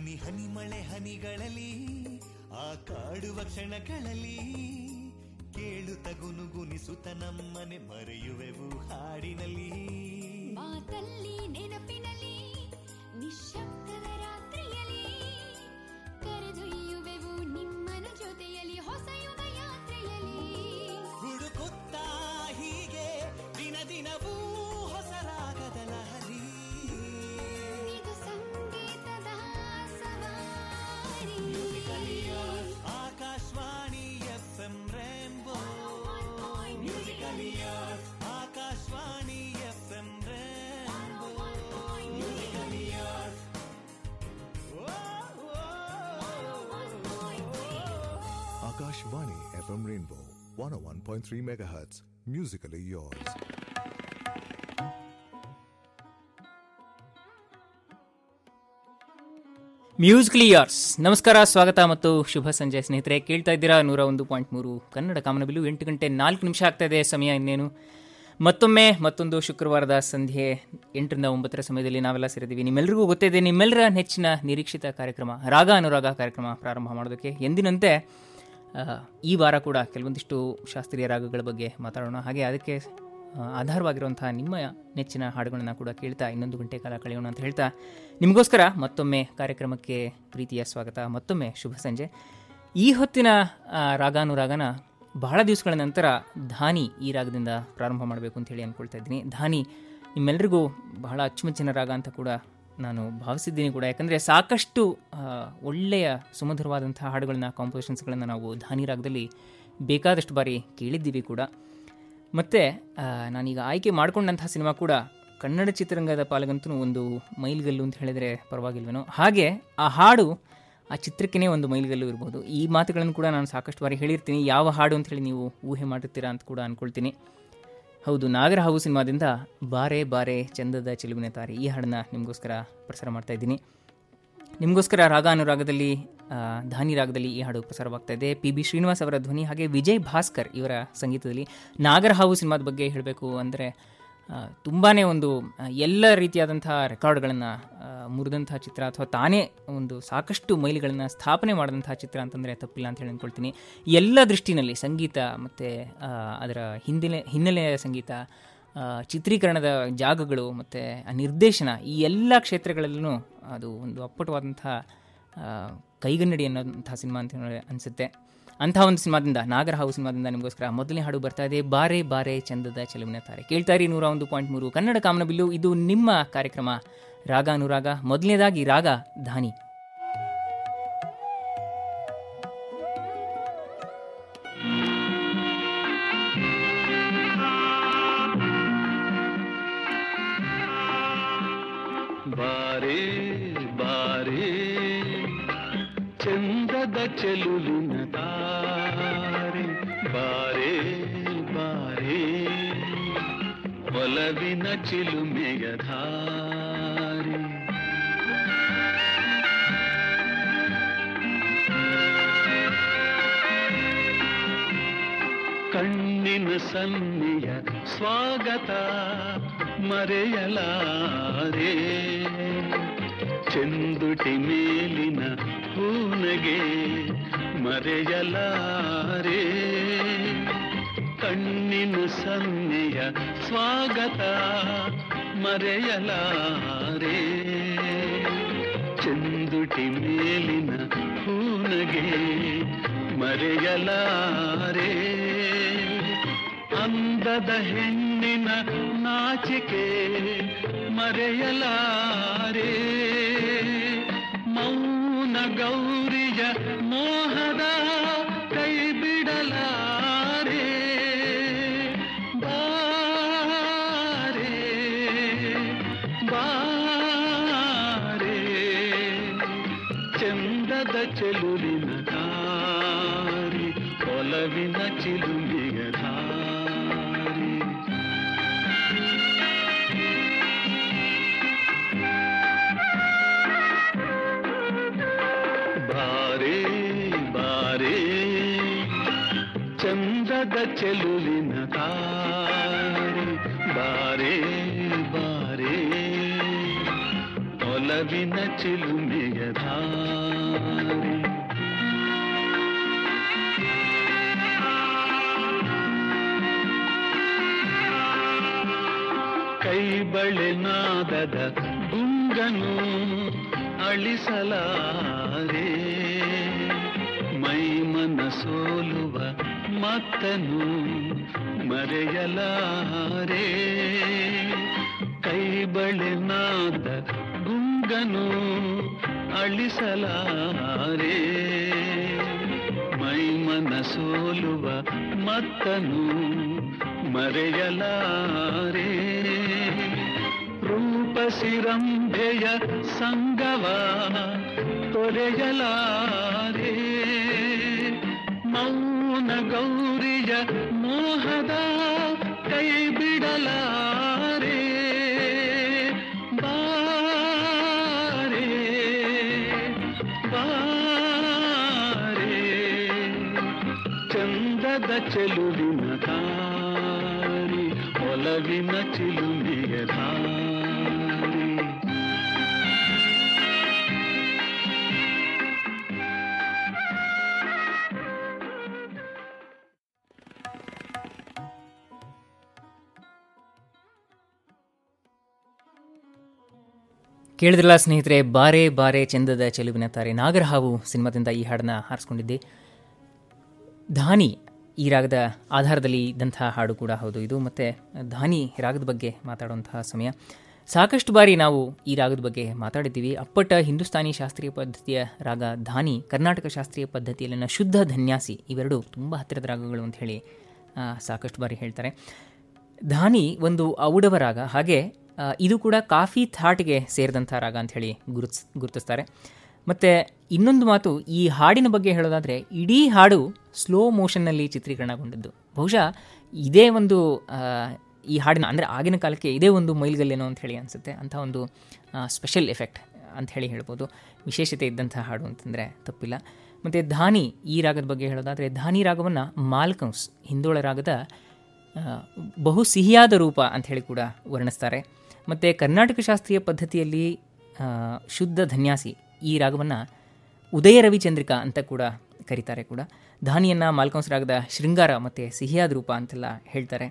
ಹನಿ ಹನಿ ಮಳೆ ಹನಿಗಳಲ್ಲಿ, ಆ ಕಾಡುವ ಕ್ಷಣಗಳಲ್ಲಿ ಕೇಳು ಗುನುಗುನಿಸುತ್ತ ನಮ್ಮನೆ ಮರೆಯುವೆವು ಹಾಡಿನಲ್ಲಿ. ಮಾತಲ್ಲಿ ನೆನಪಿನಲ್ಲಿ ನಿಶ್ಶಬ್ದದ Akashvani FM Rainbow 101.3 MHz. Musically yours. Musically yours ನಮಸ್ಕಾರ, ಸ್ವಾಗತ ಮತ್ತು ಶುಭ ಸಂಜೆ. ಸ್ನೇಹಿತರೆ, ಕೇಳ್ತಾ ಇದ್ದೀರಾ ನೂರ ಒಂದು ಪಾಯಿಂಟ್ ಮೂರು ಕನ್ನಡ ಕಾಮನಬಿಲ್ಲು ಎಂಟು ಗಂಟೆ ನಾಲ್ಕು ನಿಮಿಷ ಆಗ್ತಾ ಇದೆ ಸಮಯ ಇನ್ನೇನು. ಮತ್ತೊಮ್ಮೆ ಮತ್ತೊಂದು ಶುಕ್ರವಾರದ ಸಂಧ್ಯೆ. ಎಂಟರಿಂದ ಒಂಬತ್ತರ ಸಮಯದಲ್ಲಿ ನಾವೆಲ್ಲ ಸೇರಿದ್ದೀವಿ. ನಿಮ್ಮೆಲ್ಲರಿಗೂ ಗೊತ್ತಿದೆ ನಿಮ್ಮೆಲ್ಲರ ನೆಚ್ಚಿನ ನಿರೀಕ್ಷಿತ ಕಾರ್ಯಕ್ರಮ, ರಾಗ ಅನುರಾಗ ಕಾರ್ಯಕ್ರಮ ಪ್ರಾರಂಭ ಮಾಡೋದಕ್ಕೆ. ಎಂದಿನಂತೆ ಈ ವಾರ ಕೂಡ ಕೆಲವೊಂದಿಷ್ಟು ಶಾಸ್ತ್ರೀಯ ರಾಗಗಳ ಬಗ್ಗೆ ಮಾತಾಡೋಣ. ಹಾಗೆ ಅದಕ್ಕೆ ಆಧಾರವಾಗಿರುವಂತಹ ನಿಮ್ಮ ನೆಚ್ಚಿನ ಹಾಡುಗಳನ್ನು ಕೂಡ ಕೇಳ್ತಾ ಇನ್ನೊಂದು ಗಂಟೆ ಕಾಲ ಕಳೆಯೋಣ ಅಂತ ಹೇಳ್ತಾ ನಿಮಗೋಸ್ಕರ ಮತ್ತೊಮ್ಮೆ ಕಾರ್ಯಕ್ರಮಕ್ಕೆ ಪ್ರೀತಿಯ ಸ್ವಾಗತ. ಮತ್ತೊಮ್ಮೆ ಶುಭ ಸಂಜೆ. ಈ ಹೊತ್ತಿನ ರಾಗಾನುರಾಗನ ಬಹಳ ದಿವಸಗಳ ನಂತರ ಧಾನಿ ಈ ರಾಗದಿಂದ ಪ್ರಾರಂಭ ಮಾಡಬೇಕು ಅಂತ ಹೇಳಿ ಅಂದ್ಕೊಳ್ತಾ ಇದ್ದೀನಿ. ಧಾನಿ ನಿಮ್ಮೆಲ್ಲರಿಗೂ ಬಹಳ ಅಚ್ಚುಮೆಚ್ಚಿನ ರಾಗ ಅಂತ ಕೂಡ ನಾನು ಭಾವಿಸಿದ್ದೀನಿ ಕೂಡ. ಯಾಕಂದರೆ ಸಾಕಷ್ಟು ಒಳ್ಳೆಯ ಸುಮಧುರವಾದಂಥ ಹಾಡುಗಳನ್ನ ಕಾಂಪೋಸಿಷನ್ಸ್ಗಳನ್ನು ನಾವು ಧಾನಿ ರಾಗದಲ್ಲಿ ಬೇಕಾದಷ್ಟು ಬಾರಿ ಕೇಳಿದ್ದೀವಿ ಕೂಡ. ಮತ್ತು ನಾನೀಗ ಆಯ್ಕೆ ಮಾಡಿಕೊಂಡಂತಹ ಸಿನಿಮಾ ಕೂಡ ಕನ್ನಡ ಚಿತ್ರರಂಗದ ಪಾಲಗಂತೂ ಒಂದು ಮೈಲ್ಗಲ್ಲು ಅಂತ ಹೇಳಿದರೆ ಪರವಾಗಿಲ್ವೇನೋ. ಹಾಗೆ ಆ ಹಾಡು ಆ ಚಿತ್ರಕ್ಕೇ ಒಂದು ಮೈಲ್ಗಲ್ಲು ಇರ್ಬೋದು. ಈ ಮಾತುಗಳನ್ನು ಕೂಡ ನಾನು ಸಾಕಷ್ಟು ಬಾರಿ ಹೇಳಿರ್ತೀನಿ. ಯಾವ ಹಾಡು ಅಂತ ಹೇಳಿ ನೀವು ಊಹೆ ಮಾಡಿರ್ತೀರಾ ಅಂತ ಕೂಡ ಅಂದ್ಕೊಳ್ತೀನಿ ಹೌದು ನಾಗರಹಾವು ಸಿನಿಮಾದಿಂದ ಬಾರೆ ಬಾರೆ ಚಂದದ ಚಿಲುವಿನ ತಾರಿ. ಈ ಹಾಡನ್ನ ನಿಮಗೋಸ್ಕರ ಪ್ರಸಾರ ಮಾಡ್ತಾ ಇದ್ದೀನಿ. ನಿಮಗೋಸ್ಕರ ರಾಗ ಅನುರಾಗದಲ್ಲಿ ಧಾನಿ ರಾಗದಲ್ಲಿ ಈ ಹಾಡು ಪ್ರಸಾರವಾಗ್ತಾ ಇದೆ. ಪಿ ಬಿ ಶ್ರೀನಿವಾಸ್ ಅವರ ಧ್ವನಿ ಹಾಗೆ ವಿಜಯ್ ಭಾಸ್ಕರ್ ಇವರ ಸಂಗೀತದಲ್ಲಿ ನಾಗರಹಾವು ಸಿನಿಮಾದ ಬಗ್ಗೆ ಹೇಳಬೇಕು ಅಂದರೆ ತುಂಬಾ ಒಂದು ಎಲ್ಲ ರೀತಿಯಾದಂಥ ರೆಕಾರ್ಡ್ಗಳನ್ನು ಮುರಿದಂಥ ಚಿತ್ರ ಅಥವಾ ತಾನೇ ಒಂದು ಸಾಕಷ್ಟು ಮೈಲಿಗಳನ್ನು ಸ್ಥಾಪನೆ ಮಾಡಿದಂಥ ಚಿತ್ರ ಅಂತಂದರೆ ತಪ್ಪಿಲ್ಲ ಅಂತ ಹೇಳಿ ಅಂದ್ಕೊಳ್ತೀನಿ ಎಲ್ಲ ದೃಷ್ಟಿನಲ್ಲಿ ಸಂಗೀತ ಮತ್ತು ಅದರ ಹಿಂದಿನ, ಹಿನ್ನೆಲೆಯ ಸಂಗೀತ ಚಿತ್ರೀಕರಣದ ಜಾಗಗಳು ಮತ್ತು ನಿರ್ದೇಶನ ಈ ಎಲ್ಲ ಕ್ಷೇತ್ರಗಳಲ್ಲೂ ಅದು ಒಂದು ಅಪ್ಪಟವಾದಂಥ ಕೈಗನ್ನಡಿ ಅನ್ನೋಂಥ ಸಿನಿಮಾ ಅಂತ ಅನಿಸುತ್ತೆ. ಅಂಥ ಒಂದು ಸಿನಿಮಾದಿಂದ ನಾಗರಹಾವು ಸಿನಿಮಾದಿಂದ ನಿಮಗೋಸ್ಕರ ಮೊದಲನೇ ಹಾಡು ಬರ್ತಾ ಇದೆ, ಬಾರೆ ಬಾರೆ ಚಂದದ ಚೆಲುವಿನ ತಾರೆ. ಕೇಳ್ತಾ ಇರಿ ನೂರ ಒಂದು ಪಾಯಿಂಟ್ ಮೂರು, ಕನ್ನಡ ಕಾಮನಬಿಲ್ಲು ಇದು ನಿಮ್ಮ ಕಾರ್ಯಕ್ರಮ. ರಾಗ ಅನುರಾಗ, ಮೊದಲನೇದಾಗಿ ರಾಗ ಧಾನಿ ಬಾರೆ ಚಂದದ ಚೆಲುವಿನ ಒಲವಿನ ಚಿಲುಮೆಯ ಧಾರೆ ಕಣ್ಣಿನ ಸನ್ನಿಯ ಸ್ವಾಗತ ಮರೆಯಲಾರೆ. ಚೆಂದುಟಿ ಮೇಲಿನ ಪೂನಗೆ ಮರೆಯಲಾರೆ. ಕಣ್ಣಿನ ಸನ್ನೆಯ ಸ್ವಾಗತ ಮರೆಯಲಾರೆ. ಚಂದುಟಿ ಮೇಲಿನ ಹೂನಗೆ ಮರೆಯಲಾರೆ. ಅಂದದ ಹೆಣ್ಣಿನ ನಾಚಿಕೆ ಮರೆಯಲಾರೆ. ಮೌನ ಗೌರಿಯ ಮೋಹದ ಚಂದದ ಚೆಲುವಿನ ದಾರಿ ಬಾರೆ ಬಾರೆ ಒಲವಿನ ಚಿಲುಮೆಯ ಧಾರೆ ಕೈ ಬಳೆ ನಾದದ ಗುಂಗನು ಅಳಿಸಲಾರೆ ಮೈ ಮನ ಸೋಲುವ ಮತ್ತನು ಮರೆಯಲಾರೆ. ಕೈ ಬಳೆ ನಾದ ಗುಂಗನು ಅಳಿಸಲಾರೆ. ಮೈಮನ ಸೋಲುವ ಮತ್ತನು ಮರೆಯಲಾರೆ. ರೂಪಸಿರಂಭೆಯ ಸಂಗವ ತೊರೆಯಲಾರೆ ಮೌನ ಗೌರಿಯ ಮೋಹದ ಕೈ ಬಿಡಲಾರೆ ಬಾರೆ ಬಾರೆ ಚಂದದ ಚೆಲುವಿನ ಕೇಳಿದ್ರಲ್ಲ ಸ್ನೇಹಿತರೆ, ಬಾರೆ ಬಾರೆ ಚಂದದ ಚೆಲುವಿನ ತಾರೆ. ನಾಗರಹಾವು ಸಿನಿಮಾದಿಂದ ಈ ಹಾಡನ್ನ ಹಾರಿಸ್ಕೊಂಡಿದ್ದೆ. ಧಾನಿ, ಈ ರಾಗದ ಆಧಾರದಲ್ಲಿ ಇದ್ದಂತಹ ಹಾಡು ಕೂಡ ಹೌದು ಇದು. ಮತ್ತು ಧಾನಿ ರಾಗದ ಬಗ್ಗೆ ಮಾತಾಡುವಂತಹ ಸಮಯ. ಸಾಕಷ್ಟು ಬಾರಿ ನಾವು ಈ ರಾಗದ ಬಗ್ಗೆ ಮಾತಾಡಿದ್ದೀವಿ. ಅಪ್ಪಟ ಹಿಂದೂಸ್ತಾನಿ ಶಾಸ್ತ್ರೀಯ ಪದ್ಧತಿಯ ರಾಗ ಧಾನಿ, ಕರ್ನಾಟಕ ಶಾಸ್ತ್ರೀಯ ಪದ್ಧತಿಯಲ್ಲಿನ ಶುದ್ಧ ಧನ್ಯಾಸಿ ಇವೆರಡು ತುಂಬ ಹತ್ತಿರದ ರಾಗಗಳು ಅಂತ ಹೇಳಿ ಸಾಕಷ್ಟು ಬಾರಿ ಹೇಳ್ತಾರೆ. ಧಾನಿ ಒಂದು ಔಡವ ರಾಗ. ಹಾಗೆ ಇದು ಕೂಡ ಕಾಫಿ ಥಾಟ್ಗೆ ಸೇರಿದಂಥ ರಾಗ ಅಂತ ಹೇಳಿ ಗುರುತಿಸ್, ಗುರುತಿಸ್ತಾರೆ. ಮತ್ತು ಇನ್ನೊಂದು ಮಾತು, ಈ ಹಾಡಿನ ಬಗ್ಗೆ ಹೇಳೋದಾದರೆ, ಇಡೀ ಹಾಡು ಸ್ಲೋ ಮೋಷನ್ನಲ್ಲಿ ಚಿತ್ರೀಕರಣಗೊಂಡದ್ದು. ಬಹುಶಃ ಇದೇ ಒಂದು ಈ ಹಾಡಿನ, ಅಂದರೆ ಆಗಿನ ಕಾಲಕ್ಕೆ ಇದೇ ಒಂದು ಮೈಲ್ಗಲ್ಲೇನೋ ಅಂತ ಹೇಳಿ ಅನಿಸುತ್ತೆ. ಅಂಥ ಒಂದು ಸ್ಪೆಷಲ್ ಎಫೆಕ್ಟ್ ಅಂತ ಹೇಳಿ ಹೇಳ್ಬೋದು. ವಿಶೇಷತೆ ಇದ್ದಂಥ ಹಾಡು ಅಂತಂದರೆ ತಪ್ಪಿಲ್ಲ. ಮತ್ತು ಧಾನಿ, ಈ ರಾಗದ ಬಗ್ಗೆ ಹೇಳೋದಾದರೆ, ಧಾನಿ ರಾಗವನ್ನು ಮಾಲ್ಕಂಸ್, ಹಿಂದೋಳ ರಾಗದ ಬಹು ಸಿಹಿಯಾದ ರೂಪ ಅಂಥೇಳಿ ಕೂಡ ವರ್ಣಿಸ್ತಾರೆ. ಮತ್ತು ಕರ್ನಾಟಕ ಶಾಸ್ತ್ರೀಯ ಪದ್ಧತಿಯಲ್ಲಿ ಶುದ್ಧ ಧನ್ಯಾಸಿ ಈ ರಾಗವನ್ನು ಉದಯ ರವಿಚಂದ್ರಿಕಾ ಅಂತ ಕೂಡ ಕರೀತಾರೆ ಕೂಡ. ಧಾನಿಯನ್ನು ಮಾಲ್ಕಂಸ್ ರಾಗದ ಶೃಂಗಾರ ಮತ್ತು ಸಿಹಿಯಾದ ರೂಪ ಅಂತೆಲ್ಲ ಹೇಳ್ತಾರೆ.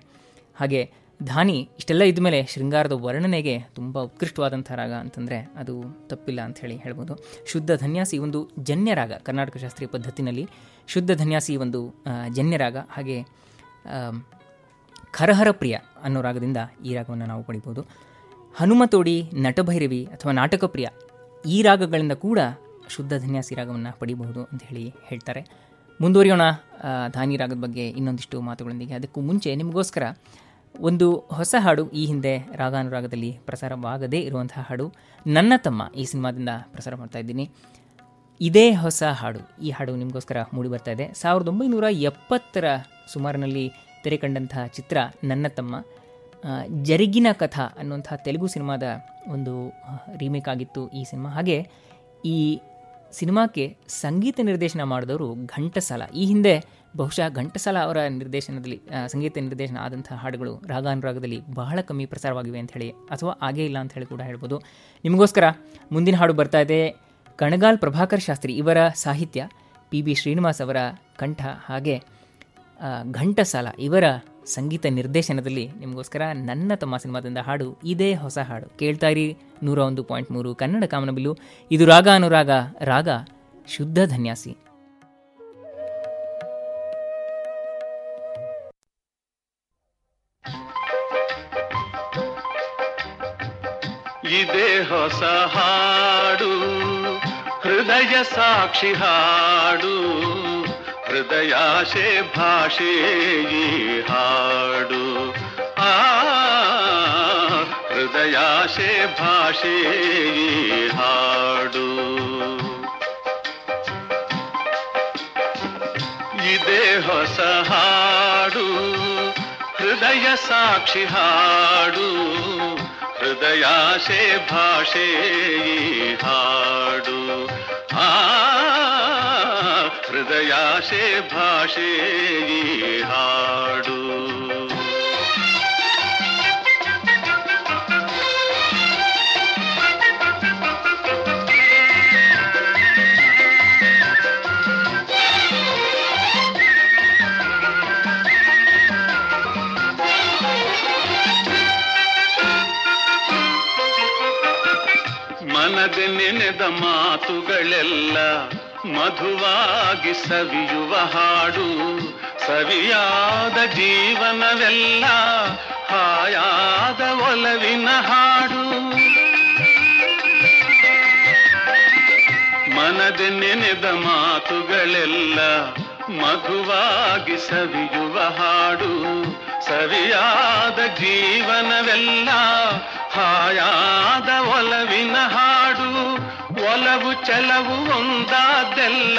ಹಾಗೆ ಧಾನಿ ಇಷ್ಟೆಲ್ಲ ಇದ್ದ ಮೇಲೆ ಶೃಂಗಾರದ ವರ್ಣನೆಗೆ ತುಂಬ ಉತ್ಕೃಷ್ಟವಾದಂಥ ರಾಗ ಅಂತಂದರೆ ಅದು ತಪ್ಪಿಲ್ಲ ಅಂತ ಹೇಳಿ ಹೇಳ್ಬೋದು. ಶುದ್ಧ ಧನ್ಯಾಸಿ ಒಂದು ಜನ್ಯ ರಾಗ ಕರ್ನಾಟಕ ಶಾಸ್ತ್ರೀಯ ಪದ್ಧತಿನಲ್ಲಿ. ಶುದ್ಧ ಧನ್ಯಾಸಿ ಒಂದು ಜನ್ಯ ರಾಗ. ಹಾಗೆ ಖರಹರ ಪ್ರಿಯ ಅನ್ನೋ ರಾಗದಿಂದ ಈ ರಾಗವನ್ನು ನಾವು ಪಡಿಬೋದು. ಹನುಮತೋಡಿ, ನಟಭೈರವಿ ಅಥವಾ ನಾಟಕ ಪ್ರಿಯ ಈ ರಾಗಗಳಿಂದ ಕೂಡ ಶುದ್ಧ ಧನ್ಯಾಸಿ ರಾಗವನ್ನು ಪಡಿಬಹುದು ಅಂತ ಹೇಳಿ ಹೇಳ್ತಾರೆ. ಮುಂದುವರಿಯೋಣ. ಧಾನಿ ರಾಗದ ಬಗ್ಗೆ ಇನ್ನೊಂದಿಷ್ಟು ಮಾತುಗಳೊಂದಿಗೆ. ಅದಕ್ಕೂ ಮುಂಚೆ ನಿಮಗೋಸ್ಕರ ಒಂದು ಹೊಸ ಹಾಡು ಈ ಹಿಂದೆ ರಾಗಾನುರಾಗದಲ್ಲಿ ಪ್ರಸಾರವಾಗದೇ ಇರುವಂತಹ ಹಾಡು ನನ್ನ ತಮ್ಮ ಈ ಸಿನಿಮಾದಿಂದ ಪ್ರಸಾರ ಮಾಡ್ತಾ ಇದ್ದೀನಿ. ಇದೇ ಹೊಸ ಹಾಡು. ಈ ಹಾಡು ನಿಮಗೋಸ್ಕರ ಮೂಡಿ ಬರ್ತಾ ಇದೆ. ಸಾವಿರದ ಒಂಬೈನೂರ ಎಪ್ಪತ್ತರ ಸುಮಾರಿನಲ್ಲಿ ತೆರೆ ಚಿತ್ರ ನನ್ನ ತಮ್ಮ. ಜರುಗಿನ ಕಥ ಅನ್ನುವಂಥ ತೆಲುಗು ಸಿನಿಮಾದ ಒಂದು ರೀಮೇಕ್ ಆಗಿತ್ತು ಈ ಸಿನಿಮಾ. ಹಾಗೆ ಈ ಸಿನಿಮಾಕ್ಕೆ ಸಂಗೀತ ನಿರ್ದೇಶನ ಮಾಡಿದವರು ಘಂಟಸಾಲ. ಈ ಹಿಂದೆ ಬಹುಶಃ ಘಂಟಸಾಲ ಅವರ ನಿರ್ದೇಶನದಲ್ಲಿ ಸಂಗೀತ ನಿರ್ದೇಶನ ಆದಂಥ ಹಾಡುಗಳು ರಾಗಾನುರಾಗದಲ್ಲಿ ಬಹಳ ಕಮ್ಮಿ ಪ್ರಸಾರವಾಗಿವೆ ಅಂತ ಹೇಳಿ, ಅಥವಾ ಆಗೇ ಇಲ್ಲ ಅಂತ ಹೇಳಿ ಕೂಡ ಹೇಳ್ಬೋದು. ನಿಮಗೋಸ್ಕರ ಮುಂದಿನ ಹಾಡು ಬರ್ತಾ ಇದೆ. ಕಣಗಾಲ್ ಪ್ರಭಾಕರ್ ಶಾಸ್ತ್ರಿ ಇವರ ಸಾಹಿತ್ಯ ಪಿ ಬಿ ಶ್ರೀನಿವಾಸ್ ಅವರ ಕಂಠ. ಹಾಗೆ ಘಂಟಸಾಲ ಇವರ ಸಂಗೀತ ನಿರ್ದೇಶನದಲ್ಲಿ ನಿಮಗೋಸ್ಕರ ನನ್ನ ತಮ್ಮ ಸಿನಿಮಾದಿಂದ ಹಾಡು, ಇದೇ ಹೊಸ ಹಾಡು. ಕೇಳ್ತಾ ಇರಿ, ನೂರ ಒಂದು ಪಾಯಿಂಟ್ ಮೂರು ಕನ್ನಡ ಕಾಮನಬಿಲ್ಲು, ಇದು ರಾಗ ಅನುರಾಗ, ರಾಗ ಶುದ್ಧ ಧನ್ಯಾಸಿ. ಇದೇ ಹೊಸ ಹಾಡು, ಹೃದಯ ಸಾಕ್ಷಿ ಹಾಡು. ಹೃದಯಾಶೆ ಭಾಷೆ ಈ ಹಾಡು ಆ ಹೃದಯಾಶೆ ಭಾಷೆ ಈ ಹಾಡು ಇದೇ ಹೊಸ ಹಾಡು ಹೃದಯ ಸಾಕ್ಷಿ ಹಾಡು ಹೃದಯಾಶೆ ಭಾಷೆ ಈ ಹಾಡು ಆ ಹೃದಯಾಶೆ ಭಾಷೆ ಹಾಡು. ಮನದ ನೆನೆದ ಮಾತುಗಳೆಲ್ಲ ಮಧುವಾಗಿ ಸವಿಯುವ ಹಾಡು, ಸವಿಯಾದ ಜೀವನವೆಲ್ಲ ಹಾಯಾದ ಒಲವಿನ ಹಾಡು. ಮನದ ನೆನೆದ ಮಾತುಗಳೆಲ್ಲ ಮಧುವಾಗಿ ಸವಿಯುವ ಹಾಡು, ಸವಿಯಾದ ಜೀವನವೆಲ್ಲ ಹಾಯಾದ ಒಲವಿನ ಹಾಡು. ಒಲವು ಚಲವು ಒಂದಾದೆಲ್ಲ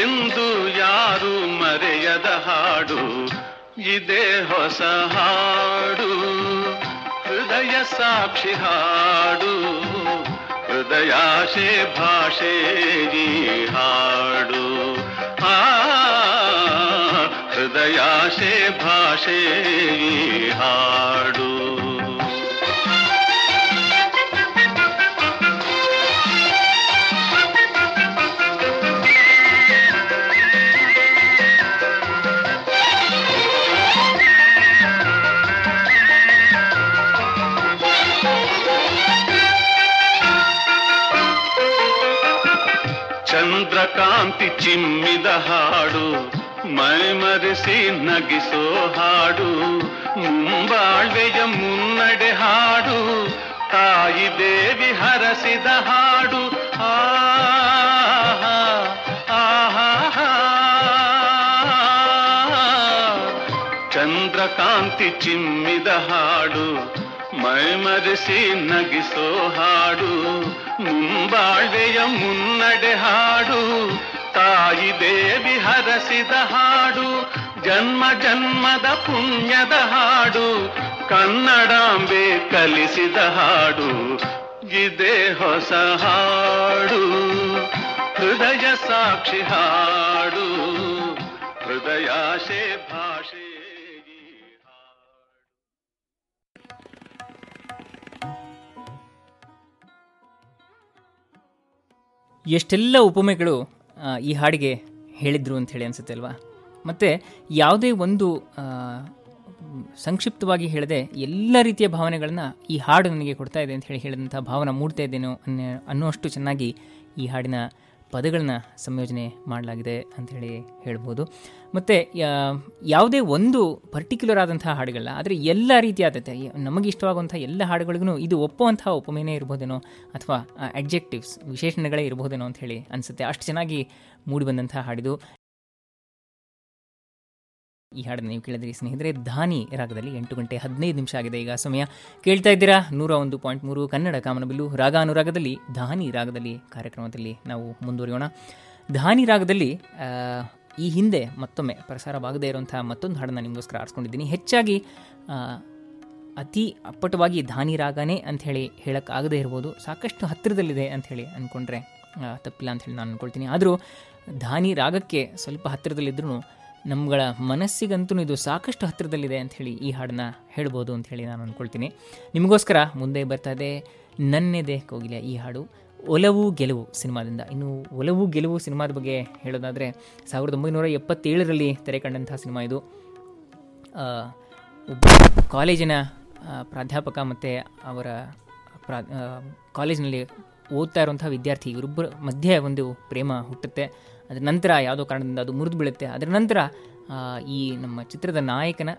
ಎಂದು ಯಾರು ಮರೆಯದ ಹಾಡು? ಇದೇ ಹೊಸ ಹಾಡು. ಹೃದಯ ಸಾಕ್ಷಿ ಹಾಡು. ಹೃದಯಾಶೆ ಭಾಷೆ ಹಾಡು. ಆ, ಹೃದಯಾಶೆ ಭಾಷೆ ಹಾಡು. ಚಂದ್ರಕಾಂತಿ ಚಿಮ್ಮಿದ ಹಾಡು ಮರೆಸಿ ನಗಿಸೋ ಹಾಡು ಮುಂಬಾಳ್ವೆಯ ಮುನ್ನಡೆ ಹಾಡು ತಾಯಿ ದೇವಿ ಹರಸಿದ ಹಾಡು ಆ ಚಂದ್ರಕಾಂತಿ ಚಿಮ್ಮಿದ ಹಾಡು ಮೈಮರೆಸಿ ನಗಿಸೋ ಹಾಡು ಮುಂಬಾಳ್ವೆಯ ಮುನ್ನಡೆ ಹಾಡು, ತಾಯಿ ದೇವಿ ಹರಸಿದ ಹಾಡು, ಜನ್ಮ ಜನ್ಮದ ಪುಣ್ಯದ ಹಾಡು, ಕನ್ನಡಾಂಬೆ ಕಲಿಸಿದ ಹಾಡು, ಇದೇ ಹೊಸ ಹಾಡು. ಹೃದಯ ಸಾಕ್ಷಿ ಹಾಡು, ಹೃದಯಾಶೆ ಭಾಷೆ. ಎಷ್ಟೆಲ್ಲ ಉಪಮೆಗಳು ಈ ಹಾಡಿಗೆ ಹೇಳಿದ್ರು ಅಂತ ಹೇಳಿ ಅನ್ಸುತ್ತೆ ಅಲ್ವಾ? ಮತ್ತು ಯಾವುದೇ ಒಂದು ಸಂಕ್ಷಿಪ್ತವಾಗಿ ಹೇಳದೆ ಎಲ್ಲ ರೀತಿಯ ಭಾವನೆಗಳನ್ನು ಈ ಹಾಡು ನನಗೆ ಕೊಡ್ತಾ ಇದೆ ಅಂತ ಹೇಳಿ ಹೇಳಿದಂಥ ಭಾವನೆ ಮೂಡ್ತಾ ಇದ್ದೇನೋ ಅನ್ನೋ ಅನ್ನುವಷ್ಟು ಚೆನ್ನಾಗಿ ಈ ಹಾಡಿನ ಪದಗಳನ್ನ ಸಂಯೋಜನೆ ಮಾಡಲಾಗಿದೆ ಅಂಥೇಳಿ ಹೇಳ್ಬೋದು. ಮತ್ತು ಯಾವುದೇ ಒಂದು ಪರ್ಟಿಕ್ಯುಲರ್ ಆದಂಥ ಹಾಡುಗಳನ್ನ, ಆದರೆ ಎಲ್ಲ ರೀತಿ ಯ- ನಮಗೆ ಇಷ್ಟವಾಗುವಂಥ ಎಲ್ಲ ಹಾಡುಗಳಿಗೂ ಇದು ಒಪ್ಪುವಂಥ ಉಪಮೇನೇ ಇರ್ಬೋದೇನೋ ಅಥವಾ ಅಡ್ಜೆಕ್ಟಿವ್ಸ್ ವಿಶೇಷಣಗಳೇ ಇರ್ಬೋದೇನೋ ಅಂತ ಹೇಳಿ ಅನಿಸುತ್ತೆ. ಅಷ್ಟು ಚೆನ್ನಾಗಿ ಮೂಡಿ ಮೂಡಿಬಂದಂಥ ಹಾಡಿದು. ಈ ಹಾಡನ್ನು ನೀವು ಕೇಳಿದ್ರಿ ಸ್ನೇಹಿತರೆ, ಧಾನಿ ರಾಗದಲ್ಲಿ ಎಂಟು ಗಂಟೆ ಹದಿನೈದು ನಿಮಿಷ ಆಗಿದೆ. ಈಗ ಸಮಯ ಕೇಳ್ತಾ ಇದ್ದೀರಾ? ನೂರ ಒಂದು ಪಾಯಿಂಟ್ ಮೂರು ಕನ್ನಡ ಕಾಮನಬಿಲ್ಲು ರಾಗ ಅನುರಾಗದಲ್ಲಿ ಧಾನಿ ರಾಗದಲ್ಲಿ ಕಾರ್ಯಕ್ರಮದಲ್ಲಿ ನಾವು ಮುಂದುವರಿಯೋಣ. ಧಾನಿ ರಾಗದಲ್ಲಿ ಈ ಹಿಂದೆ ಮತ್ತೊಮ್ಮೆ ಪ್ರಸಾರವಾಗದೇ ಇರುವಂಥ ಮತ್ತೊಂದು ಹಾಡನ್ನು ನಿಮಗೋಸ್ಕರ ಆರಿಸ್ಕೊಂಡಿದ್ದೀನಿ. ಹೆಚ್ಚಾಗಿ ಅತಿ ಅಪ್ಪಟವಾಗಿ ಧಾನಿ ರಾಗನೇ ಅಂಥೇಳಿ ಹೇಳೋಕ್ಕಾಗದೇ ಇರ್ಬೋದು. ಸಾಕಷ್ಟು ಹತ್ತಿರದಲ್ಲಿದೆ ಅಂಥೇಳಿ ಅಂದ್ಕೊಂಡ್ರೆ ತಪ್ಪಿಲ್ಲ ಅಂಥೇಳಿ ನಾನು ಅಂದ್ಕೊಳ್ತೀನಿ ಆದರೂ ಧಾನಿ ರಾಗಕ್ಕೆ ಸ್ವಲ್ಪ ಹತ್ತಿರದಲ್ಲಿದ್ದರೂ ನಮ್ಗಳ ಮನಸ್ಸಿಗಂತೂ ಇದು ಸಾಕಷ್ಟು ಹತ್ತಿರದಲ್ಲಿದೆ ಅಂಥೇಳಿ ಈ ಹಾಡನ್ನ ಹೇಳ್ಬೋದು ಅಂಥೇಳಿ ನಾನು ಅಂದ್ಕೊಳ್ತೀನಿ ನಿಮಗೋಸ್ಕರ ಮುಂದೆ ಬರ್ತಾ ಇದೆ ನನ್ನೆದೆ ಕೋಗಿಲೆ ಈ ಹಾಡು. ಒಲವು ಗೆಲುವು ಸಿನಿಮಾದಿಂದ. ಇನ್ನು ಒಲವು ಗೆಲುವು ಸಿನಿಮಾದ ಬಗ್ಗೆ ಹೇಳೋದಾದರೆ ಸಾವಿರದ ಒಂಬೈನೂರ ಎಪ್ಪತ್ತೇಳರಲ್ಲಿ ತೆರೆ ಕಂಡಂತಹ ಸಿನಿಮಾ ಇದು. ಒಬ್ಬ ಕಾಲೇಜಿನ ಪ್ರಾಧ್ಯಾಪಕ ಮತ್ತು ಅವರ ಪ್ರಾ ಕಾಲೇಜಿನಲ್ಲಿ ಓದ್ತಾ ಇರುವಂಥ ವಿದ್ಯಾರ್ಥಿ, ಇವರಿಬ್ಬರ ಮಧ್ಯೆ ಒಂದು ಪ್ರೇಮ ಹುಟ್ಟುತ್ತೆ. ಅದರ ನಂತರ ಯಾವುದೋ ಕಾರಣದಿಂದ ಅದು ಮುರಿದು ಬೀಳುತ್ತೆ. ಅದರ ನಂತರ ಈ ನಮ್ಮ ಚಿತ್ರದ ನಾಯಕನ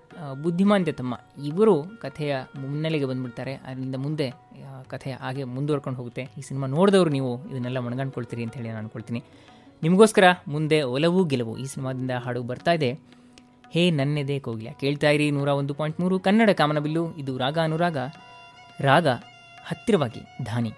ಬುದ್ಧಿಮಾಂತ್ಯ ತಮ್ಮ, ಇವರು ಕಥೆಯ ಮುನ್ನೆಲೆಗೆ ಬಂದ್ಬಿಡ್ತಾರೆ. ಅದರಿಂದ ಮುಂದೆ ಕಥೆ ಹಾಗೆ ಮುಂದುವರ್ಕೊಂಡು ಹೋಗುತ್ತೆ. ಈ ಸಿನಿಮಾ ನೋಡಿದವರು ನೀವು ಇದನ್ನೆಲ್ಲ ಮಣಗಂಡ್ಕೊಳ್ತೀರಿ ಅಂತ ಹೇಳಿ ನಾನು ಅನ್ಕೊಳ್ತೀನಿ. ನಿಮಗೋಸ್ಕರ ಮುಂದೆ ಒಲವು ಗೆಲುವು ಈ ಸಿನಿಮಾದಿಂದ ಹಾಡು ಬರ್ತಾ ಇದೆ. ಹೇ ನನ್ನೆದೆ ಕೋಗಿಲ, ಕೇಳ್ತಾ ಇರಿ ನೂರ ಒಂದು ಪಾಯಿಂಟ್ ಮೂರು. ಕನ್ನಡ ಕಾಮನಬಿಲ್ಲು, ಇದು ರಾಗ ಅನುರಾಗ, ರಾಗ ಹತ್ತಿರವಾಗಿ ಧಾನಿ.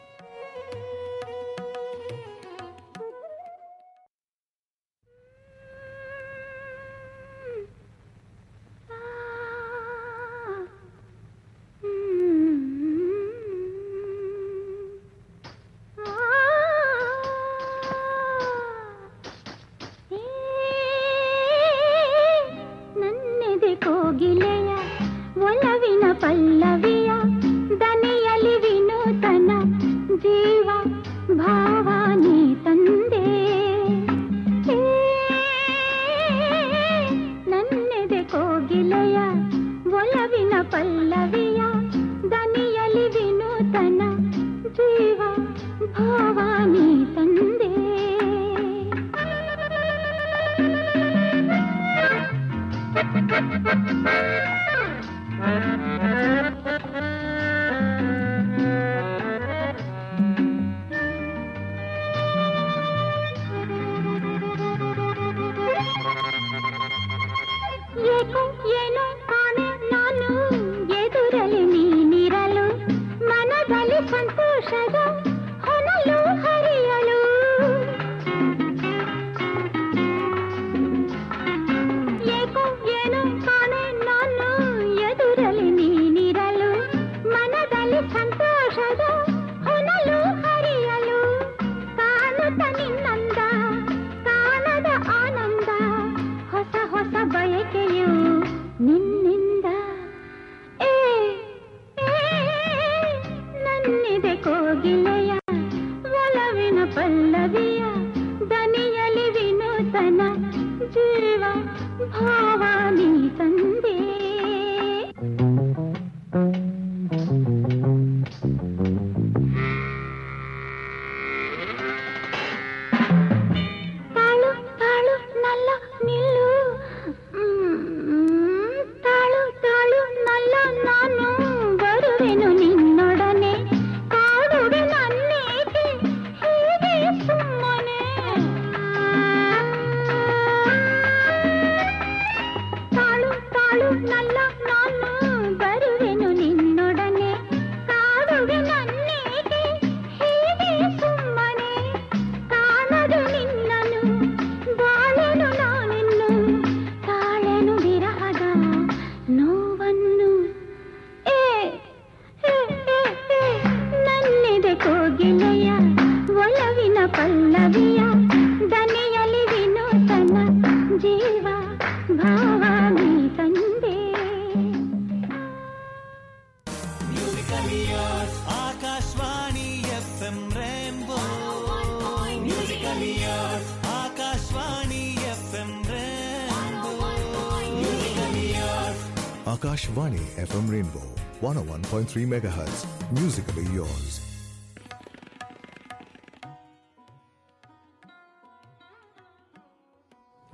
101.3 MHz. Musically yours.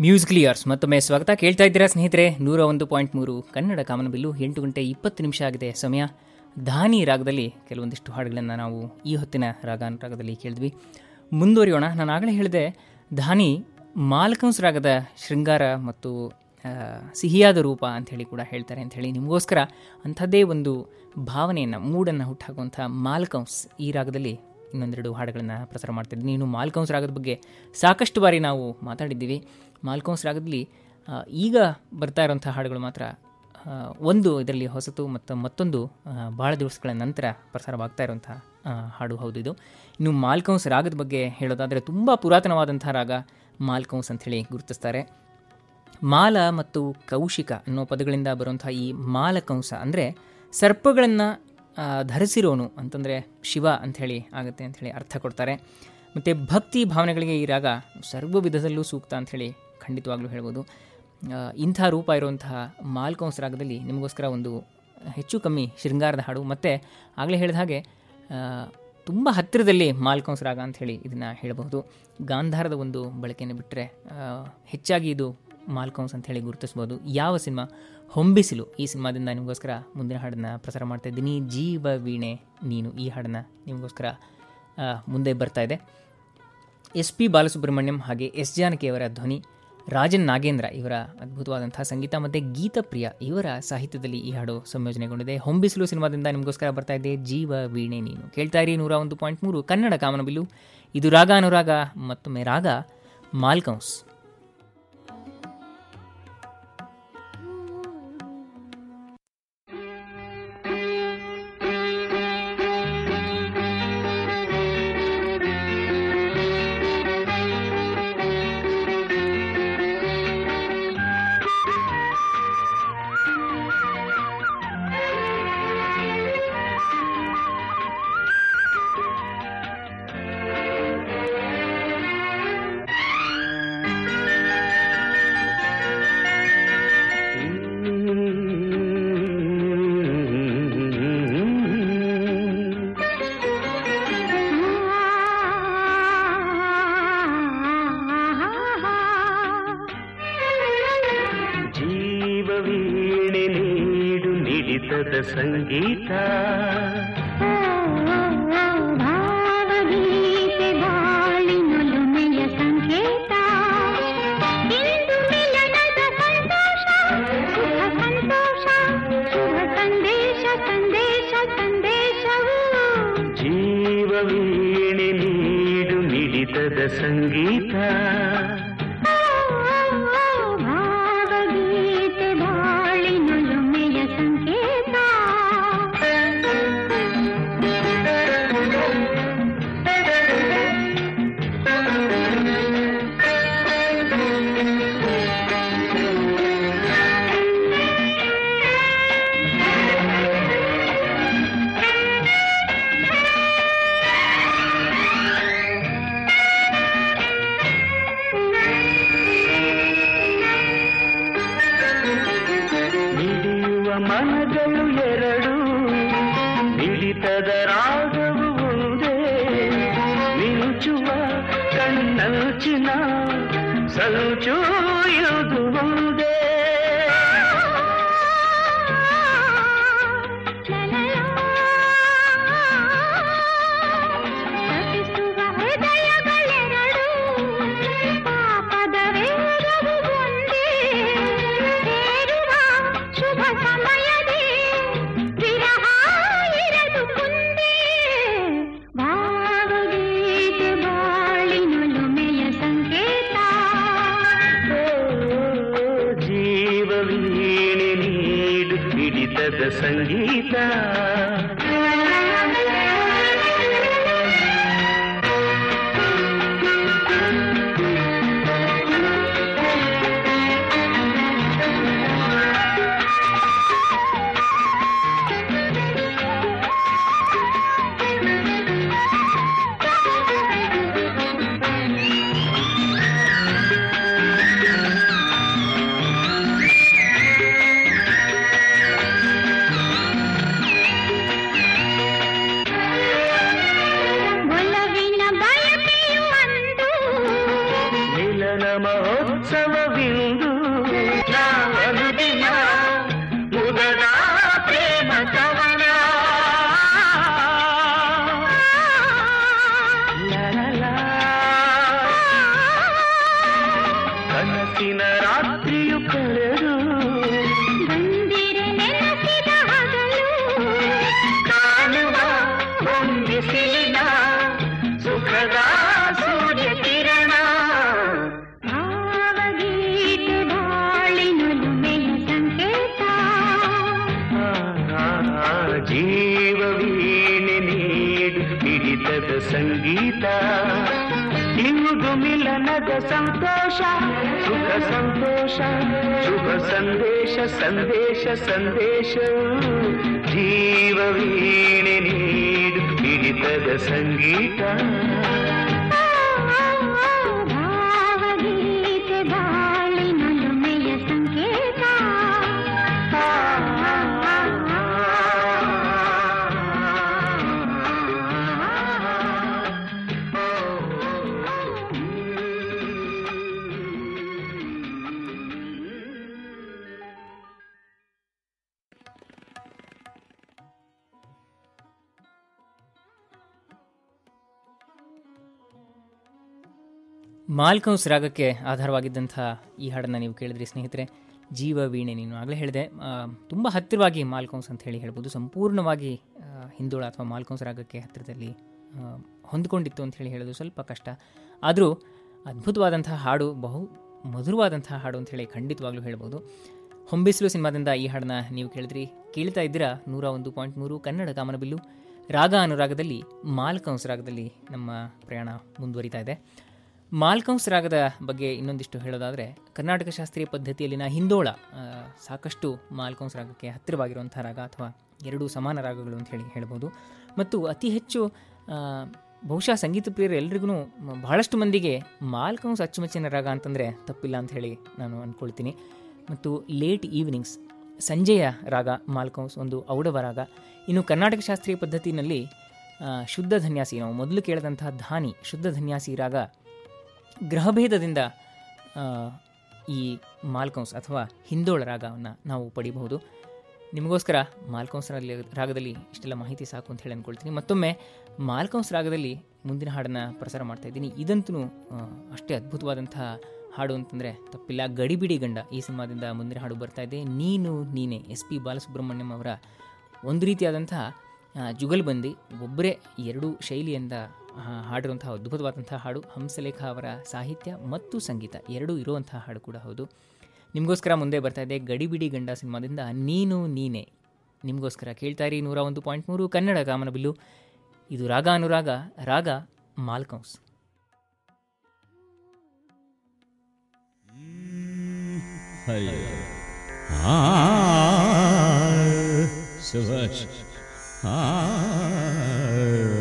Musically yours ಮತ್ತೊಮ್ಮೆ ಸ್ವಾಗತ. ಕೇಳ್ತಾ ಇದ್ದೀರಾ ಸ್ನೇಹಿತರೆ? ನೂರ ಒಂದು ಪಾಯಿಂಟ್ ಮೂರು ಕನ್ನಡ ಕಾಮನಬಿಲ್ಲು ಎಂಟು ಗಂಟೆ ಇಪ್ಪತ್ತು ನಿಮಿಷ ಆಗಿದೆ ಸಮಯ. ಧಾನಿ ರಾಗದಲ್ಲಿ ಕೆಲವೊಂದಿಷ್ಟು ಹಾಡುಗಳನ್ನು ನಾವು ಈ ಹೊತ್ತಿನ ರಾಗ ರಾಗದಲ್ಲಿ ಕೇಳಿದ್ವಿ. ಮುಂದುವರಿಯೋಣ. ನಾನು ಆಗಲೇ ಹೇಳಿದೆ, ಧಾನಿ ಮಾಲ್ಕಂಸ್ ರಾಗದ ಶೃಂಗಾರ ಮತ್ತು ಸಿಹಿಯಾದ ರೂಪ ಅಂಥೇಳಿ ಕೂಡ ಹೇಳ್ತಾರೆ ಅಂಥೇಳಿ ನಿಮಗೋಸ್ಕರ ಅಂಥದ್ದೇ ಒಂದು ಭಾವನೆಯನ್ನು, ಮೂಡನ್ನು ಹುಟ್ಟಾಕುವಂಥ ಮಾಲ್ಕಂಸ್ ಈ ರಾಗದಲ್ಲಿ ಇನ್ನೊಂದೆರಡು ಹಾಡುಗಳನ್ನು ಪ್ರಸಾರ ಮಾಡ್ತಿದ್ದೀನಿ ನೀನು ಮಾಲ್ಕೌನ್ಸ್ ರಾಗದ ಬಗ್ಗೆ ಸಾಕಷ್ಟು ಬಾರಿ ನಾವು ಮಾತಾಡಿದ್ದೀವಿ. ಮಾಲ್ಕೌನ್ಸ್ ರಾಗದಲ್ಲಿ ಈಗ ಬರ್ತಾ ಇರೋಂಥ ಹಾಡುಗಳು ಮಾತ್ರ ಒಂದು ಇದರಲ್ಲಿ ಹೊಸತು ಮತ್ತು ಮತ್ತೊಂದು ಭಾಳ ದಿವಸಗಳ ನಂತರ ಪ್ರಸಾರವಾಗ್ತಾ ಇರುವಂಥ ಹಾಡು ಹೌದು ಇದು. ಇನ್ನು ಮಾಲ್ಕೌನ್ಸ್ ರಾಗದ ಬಗ್ಗೆ ಹೇಳೋದಾದರೆ ತುಂಬ ಪುರಾತನವಾದಂಥ ರಾಗ ಮಾಲ್ಕಂಸ್ ಅಂಥೇಳಿ ಗುರುತಿಸ್ತಾರೆ. ಮಾಲ ಮತ್ತು ಕೌಶಿಕ ಅನ್ನೋ ಪದಗಳಿಂದ ಬರುವಂಥ ಈ ಮಾಲಕಂಸ ಅಂದರೆ ಸರ್ಪಗಳನ್ನು ಧರಿಸಿರೋನು ಅಂತಂದರೆ ಶಿವ ಅಂಥೇಳಿ ಆಗುತ್ತೆ ಅಂಥೇಳಿ ಅರ್ಥ ಕೊಡ್ತಾರೆ. ಮತ್ತು ಭಕ್ತಿ ಭಾವನೆಗಳಿಗೆ ಈ ರಾಗ ಸರ್ವ ವಿಧದಲ್ಲೂ ಸೂಕ್ತ ಅಂಥೇಳಿ ಖಂಡಿತವಾಗ್ಲೂ ಹೇಳ್ಬೋದು. ಇಂಥ ರೂಪ ಇರುವಂತಹ ಮಾಲಕಂಸ ರಾಗದಲ್ಲಿ ನಿಮಗೋಸ್ಕರ ಒಂದು ಹೆಚ್ಚು ಕಮ್ಮಿ ಶೃಂಗಾರದ ಹಾಡು. ಮತ್ತು ಆಗಲೇ ಹೇಳಿದ ಹಾಗೆ ತುಂಬ ಹತ್ತಿರದಲ್ಲಿ ಮಾಲಕಂಸ ರಾಗ ಅಂಥೇಳಿ ಇದನ್ನು ಹೇಳಬಹುದು. ಗಾಂಧಾರದ ಒಂದು ಬಳಕೆಯನ್ನು ಬಿಟ್ಟರೆ ಹೆಚ್ಚಾಗಿ ಇದು ಮಾಲ್ಕೌನ್ಸ್ ಅಂತ ಹೇಳಿ ಗುರುತಿಸ್ಬೋದು. ಯಾವ ಸಿನಿಮಾ? ಹೊಂಬಿಸಿಲು ಈ ಸಿನಿಮಾದಿಂದ ನಿಮಗೋಸ್ಕರ ಮುಂದಿನ ಹಾಡನ್ನ ಪ್ರಸಾರ ಮಾಡ್ತಾ ಇದ್ದೀನಿ. ಜೀವ ವೀಣೆ, ನೀನು ಈ ಹಾಡನ್ನ ನಿಮಗೋಸ್ಕರ ಮುಂದೆ ಬರ್ತಾ ಇದೆ. ಎಸ್ ಪಿ ಬಾಲಸುಬ್ರಹ್ಮಣ್ಯಂ ಹಾಗೆ ಎಸ್ ಜಾನಕಿಯವರ ಧ್ವನಿ, ರಾಜನ್ ನಾಗೇಂದ್ರ ಇವರ ಅದ್ಭುತವಾದಂತಹ ಸಂಗೀತ ಮತ್ತು ಗೀತಪ್ರಿಯ ಇವರ ಸಾಹಿತ್ಯದಲ್ಲಿ ಈ ಹಾಡು ಸಂಯೋಜನೆಗೊಂಡಿದೆ. ಹೊಂಬಿಸಿಲು ಸಿನಿಮಾದಿಂದ ನಿಮಗೋಸ್ಕರ ಬರ್ತಾ ಇದೆ. ಜೀವ ವೀಣೆ, ನೀನು. ಕೇಳ್ತಾ ಇರಿ ನೂರ ಒಂದು ಪಾಯಿಂಟ್ ಮೂರು. ಕನ್ನಡ ಕಾಮನಬಿಲ್ಲು. ಇದು ರಾಗ ಅನುರಾಗ, ಮತ್ತೊಮ್ಮೆ ರಾಗ ಮಾಲ್ಕೌನ್ಸ್. ಮನಗಳು ಎರಡು ಹಿಡಿತದ ರಾಗವು ಒಂದೇ. ಮಿಂಚುವ ಕಣ್ಣಲ್ಚಿನ ಸಂಚು सन्तोष सुख सन्तोष शुभ सन्देश सन्देश सन्देश जीववीणे नीडु पीडितद सङ्गीता ಮಾಲ್ಕೌಸ್ ರಾಗಕ್ಕೆ ಆಧಾರವಾಗಿದ್ದಂಥ ಈ ಹಾಡನ್ನು ನೀವು ಕೇಳಿದ್ರಿ ಸ್ನೇಹಿತರೆ. ಜೀವ ವೀಣೆ ನೀನು ಆಗಲೇ ಹೇಳಿದೆ. ತುಂಬ ಹತ್ತಿರವಾಗಿ ಮಾಲ್ಕೌಸ್ ಅಂತ ಹೇಳಿ ಹೇಳ್ಬೋದು. ಸಂಪೂರ್ಣವಾಗಿ ಹಿಂದುಳ ಅಥವಾ ಮಾಲ್ಕೌಸ್ ರಾಗಕ್ಕೆ ಹತ್ತಿರದಲ್ಲಿ ಹೊಂದಿಕೊಂಡಿತ್ತು ಅಂತ ಹೇಳಿ ಹೇಳೋದು ಸ್ವಲ್ಪ ಕಷ್ಟ. ಆದರೂ ಅದ್ಭುತವಾದಂತಹ ಹಾಡು, ಬಹು ಮಧುರವಾದಂತಹ ಹಾಡು ಅಂತ ಹೇಳಿ ಖಂಡಿತವಾಗ್ಲೂ ಹೇಳ್ಬೋದು. ಹೊಂಬಿಸಿಲು ಸಿನಿಮಾದಿಂದ ಈ ಹಾಡನ್ನ ನೀವು ಕೇಳಿದ್ರಿ. ಕೇಳ್ತಾ ಇದ್ದೀರಾ? ನೂರ ಒಂದು ಪಾಯಿಂಟ್ ಮೂರು ಕನ್ನಡ ಕಾಮನಬಿಲ್ಲು. ರಾಗ ಅನುರಾಗದಲ್ಲಿ ಮಾಲ್ಕಂಸ್ ರಾಗದಲ್ಲಿ ನಮ್ಮ ಪ್ರಯಾಣ ಮುಂದುವರಿತಾ ಇದೆ. ಮಾಲ್ಕಂಸ್ ರಾಗದ ಬಗ್ಗೆ ಇನ್ನೊಂದಿಷ್ಟು ಹೇಳೋದಾದರೆ, ಕರ್ನಾಟಕ ಶಾಸ್ತ್ರೀಯ ಪದ್ಧತಿಯಲ್ಲಿನ ಹಿಂದೋಳ ಸಾಕಷ್ಟು ಮಾಲ್ಕಂಸ್ ರಾಗಕ್ಕೆ ಹತ್ತಿರವಾಗಿರುವಂಥ ರಾಗ ಅಥವಾ ಎರಡೂ ಸಮಾನ ರಾಗಗಳು ಅಂತ ಹೇಳಿ ಹೇಳ್ಬೋದು. ಮತ್ತು ಅತಿ ಹೆಚ್ಚು ಬಹುಶಃ ಸಂಗೀತ ಪ್ರಿಯರು ಎಲ್ರಿಗೂ ಬಹಳಷ್ಟು ಮಂದಿಗೆ ಮಾಲ್ಕಂಸ್ ಅಚ್ಚುಮೆಚ್ಚಿನ ರಾಗ ಅಂತಂದರೆ ತಪ್ಪಿಲ್ಲ ಅಂತ ಹೇಳಿ ನಾನು ಅಂದ್ಕೊಳ್ತೀನಿ ಮತ್ತು ಲೇಟ್ ಈವ್ನಿಂಗ್ಸ್, ಸಂಜೆಯ ರಾಗ ಮಾಲ್ಕಂಸ್ ಒಂದು ಔಡವ ರಾಗ. ಇನ್ನು ಕರ್ನಾಟಕ ಶಾಸ್ತ್ರೀಯ ಪದ್ಧತಿಯಲ್ಲಿ ಶುದ್ಧ ಧನ್ಯಾಸಿ, ನಾವು ಮೊದಲು ಕೇಳಿದಂತಹ ಧಾನಿ, ಶುದ್ಧ ಧನ್ಯಾಸಿ ರಾಗ ಗ್ರಹಭೇದದಿಂದ ಈ ಮಾಲ್ಕಂಸ್ ಅಥವಾ ಹಿಂದೋಳ ರಾಗವನ್ನು ನಾವು ಪಡಿಬಹುದು. ನಿಮಗೋಸ್ಕರ ಮಾಲ್ಕೌನ್ಸ್ರಲ್ಲಿ ರಾಗದಲ್ಲಿ ಇಷ್ಟೆಲ್ಲ ಮಾಹಿತಿ ಸಾಕು ಅಂತ ಹೇಳಿ ಅಂದ್ಕೊಳ್ತೀನಿ ಮತ್ತೊಮ್ಮೆ ಮಾಲ್ಕೌನ್ಸ್ ರಾಗದಲ್ಲಿ ಮುಂದಿನ ಹಾಡನ್ನು ಪ್ರಸಾರ ಮಾಡ್ತಾ ಇದ್ದೀನಿ. ಇದಂತೂ ಅಷ್ಟೇ ಅದ್ಭುತವಾದಂತಹ ಹಾಡು ಅಂತಂದರೆ ತಪ್ಪಿಲ್ಲ. ಗಡಿಬಿಡಿ ಗಂಡ ಈ ಸಿನಿಮಾದಿಂದ ಮುಂದಿನ ಹಾಡು ಬರ್ತಾ ಇದೆ. ನೀನು ನೀನೆ, ಎಸ್ ಪಿ ಬಾಲಸುಬ್ರಹ್ಮಣ್ಯಂ ಅವರ ಒಂದು ರೀತಿಯಾದಂತಹ ಜುಗಲ್ಬಂದಿ, ಒಬ್ಬರೇ ಎರಡೂ ಶೈಲಿಯಿಂದ ಹಾಡಿರುವಂತಹ ಅದ್ಭುತವಾದಂಥ ಹಾಡು ಹಂಸಲೇಖ ಅವರ ಸಾಹಿತ್ಯ ಮತ್ತು ಸಂಗೀತ ಎರಡೂ ಇರುವಂತಹ ಹಾಡು ಕೂಡ ಹೌದು ನಿಮಗೋಸ್ಕರ ಮುಂದೆ ಬರ್ತಾ ಇದೆ ಗಡಿಬಿಡಿ ಗಂಡ ಸಿನಿಮಾದಿಂದ ನೀನು ನೀನೆ ನಿಮಗೋಸ್ಕರ ಕೇಳ್ತಾ ಇರಿ ನೂರ ಒಂದು ಪಾಯಿಂಟ್ ಮೂರು ಕನ್ನಡ ಕಾಮನಬಿಲ್ಲು ಇದು ರಾಗ ಅನುರಾಗ ರಾಗ ಮಾಲ್ಕೌಸ್ ಸುಭಾಷ್ ನೀನು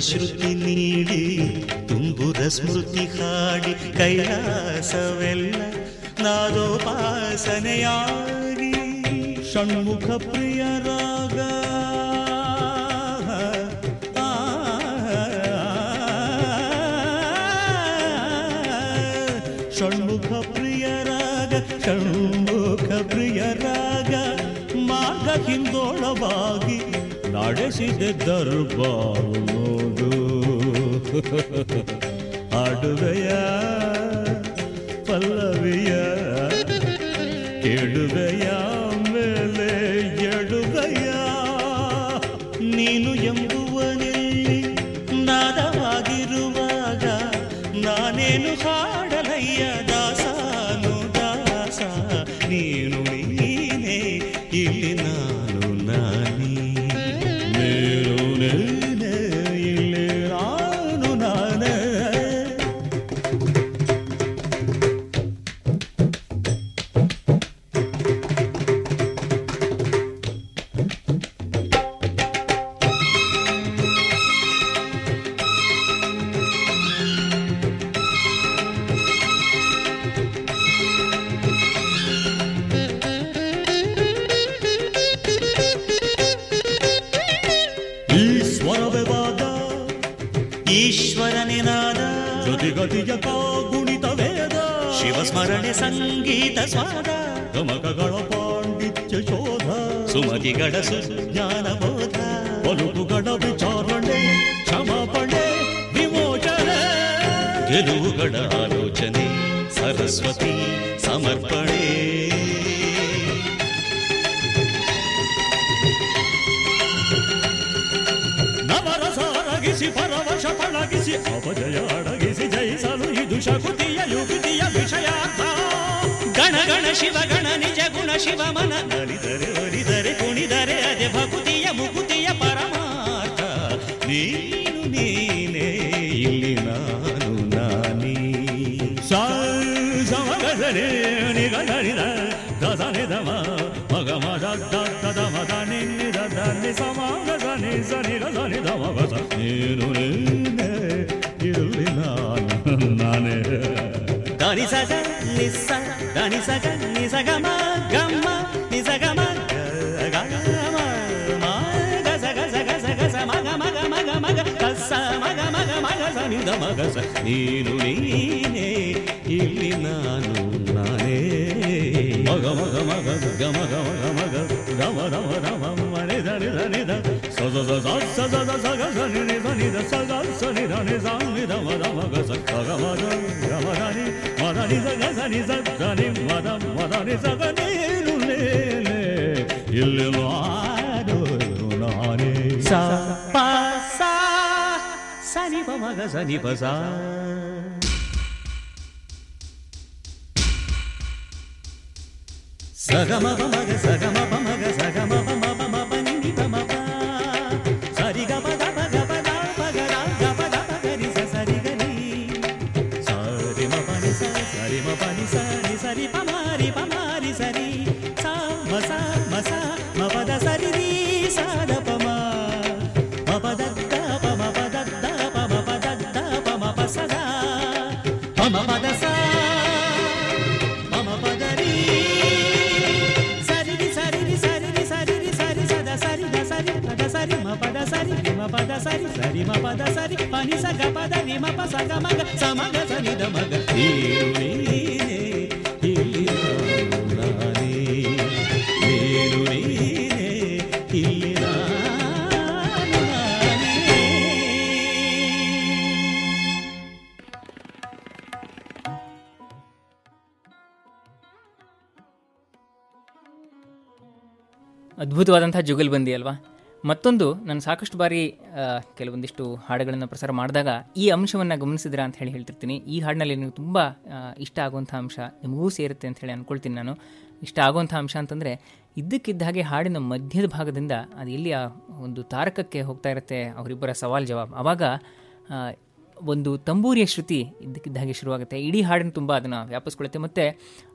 ಶ್ರುತಿ ನೀಡಿ ತುಂಬುದ ಸ್ಮೃತಿ ಹಾಡಿ ಕೈಲಾಸವೆಲ್ಲ ನಾದೋಪಾಸನೆಯಾಗಿ ಷಣ್ಮುಖ ಪ್ರಿಯರಾಗ ಷಣ್ಮುಖ ಪ್ರಿಯರಾಗ ಷಣ್ಮುಖ ಪ್ರಿಯ ರಾಗ ಮಾರ್ಗ ಹಿಂದೋಳವಾಗಿ ನಡೆಸಿದೆ ದರ್ಬಾರು ನೋಡು నిజగమ గమ్మ నిజగమ మగస నేను నేనే ಇಲ್ಲಿ ನಾನು ನಾನೇ ಮಗ ಮಗ ಮಗ ಗಗ ಮಗ ಮಗ ಮಗ ರಮ ರಮ ರಮ ಮನೆ ಧನಿ ಧನಿ ಧ ಸದ ಸದ ಸದ ಸಗ ಸನಿ ಧನಿ ಧ ಸಗ ಸನಿ ಧನಿ ಸಾನಿ ರಮ ರಮ ಗ ಸಗ ಮಗ ರಮ ಧನಿ మదని జగని జగని మద మదని జగని ఇల్లు ఆడు నాని సా పా సా సని ప మగ సని ప సా సగమ ప మగ సగమ ప ಅದ್ಭುತವಾದಂಥ ಜುಗಲ್ಬಂದಿ ಅಲ್ವಾ? ಮತ್ತೊಂದು, ನಾನು ಸಾಕಷ್ಟು ಬಾರಿ ಕೆಲವೊಂದಿಷ್ಟು ಹಾಡುಗಳನ್ನು ಪ್ರಸಾರ ಮಾಡಿದಾಗ ಈ ಅಂಶವನ್ನು ಗಮನಿಸಿದ್ರ ಅಂತ ಹೇಳಿ ಹೇಳ್ತಿರ್ತೀನಿ. ಈ ಹಾಡಿನಲ್ಲಿ ನೀವು ತುಂಬ ಇಷ್ಟ ಆಗುವಂಥ ಅಂಶ ನಿಮಗೂ ಸೇರುತ್ತೆ ಅಂತ ಹೇಳಿ ಅಂದ್ಕೊಳ್ತೀನಿ ನಾನು. ಇಷ್ಟ ಆಗುವಂಥ ಅಂಶ ಅಂತಂದರೆ, ಇದ್ದಕ್ಕಿದ್ದ ಹಾಗೆ ಹಾಡಿನ ಮಧ್ಯದ ಭಾಗದಿಂದ ಅದು ಎಲ್ಲಿ ಒಂದು ತಾರಕಕ್ಕೆ ಹೋಗ್ತಾ ಇರುತ್ತೆ ಅವರಿಬ್ಬರ ಸವಾಲ್ ಜವಾಬ್. ಆವಾಗ ಒಂದು ತಂಬೂರಿಯ ಶ್ರುತಿ ಇದ್ದಕ್ಕಿದ್ದಾಗೆ ಶುರುವಾಗುತ್ತೆ. ಇಡೀ ಹಾಡನ್ನು ತುಂಬ ಅದನ್ನು ವ್ಯಾಪಿಸ್ಕೊಳ್ಳುತ್ತೆ. ಮತ್ತು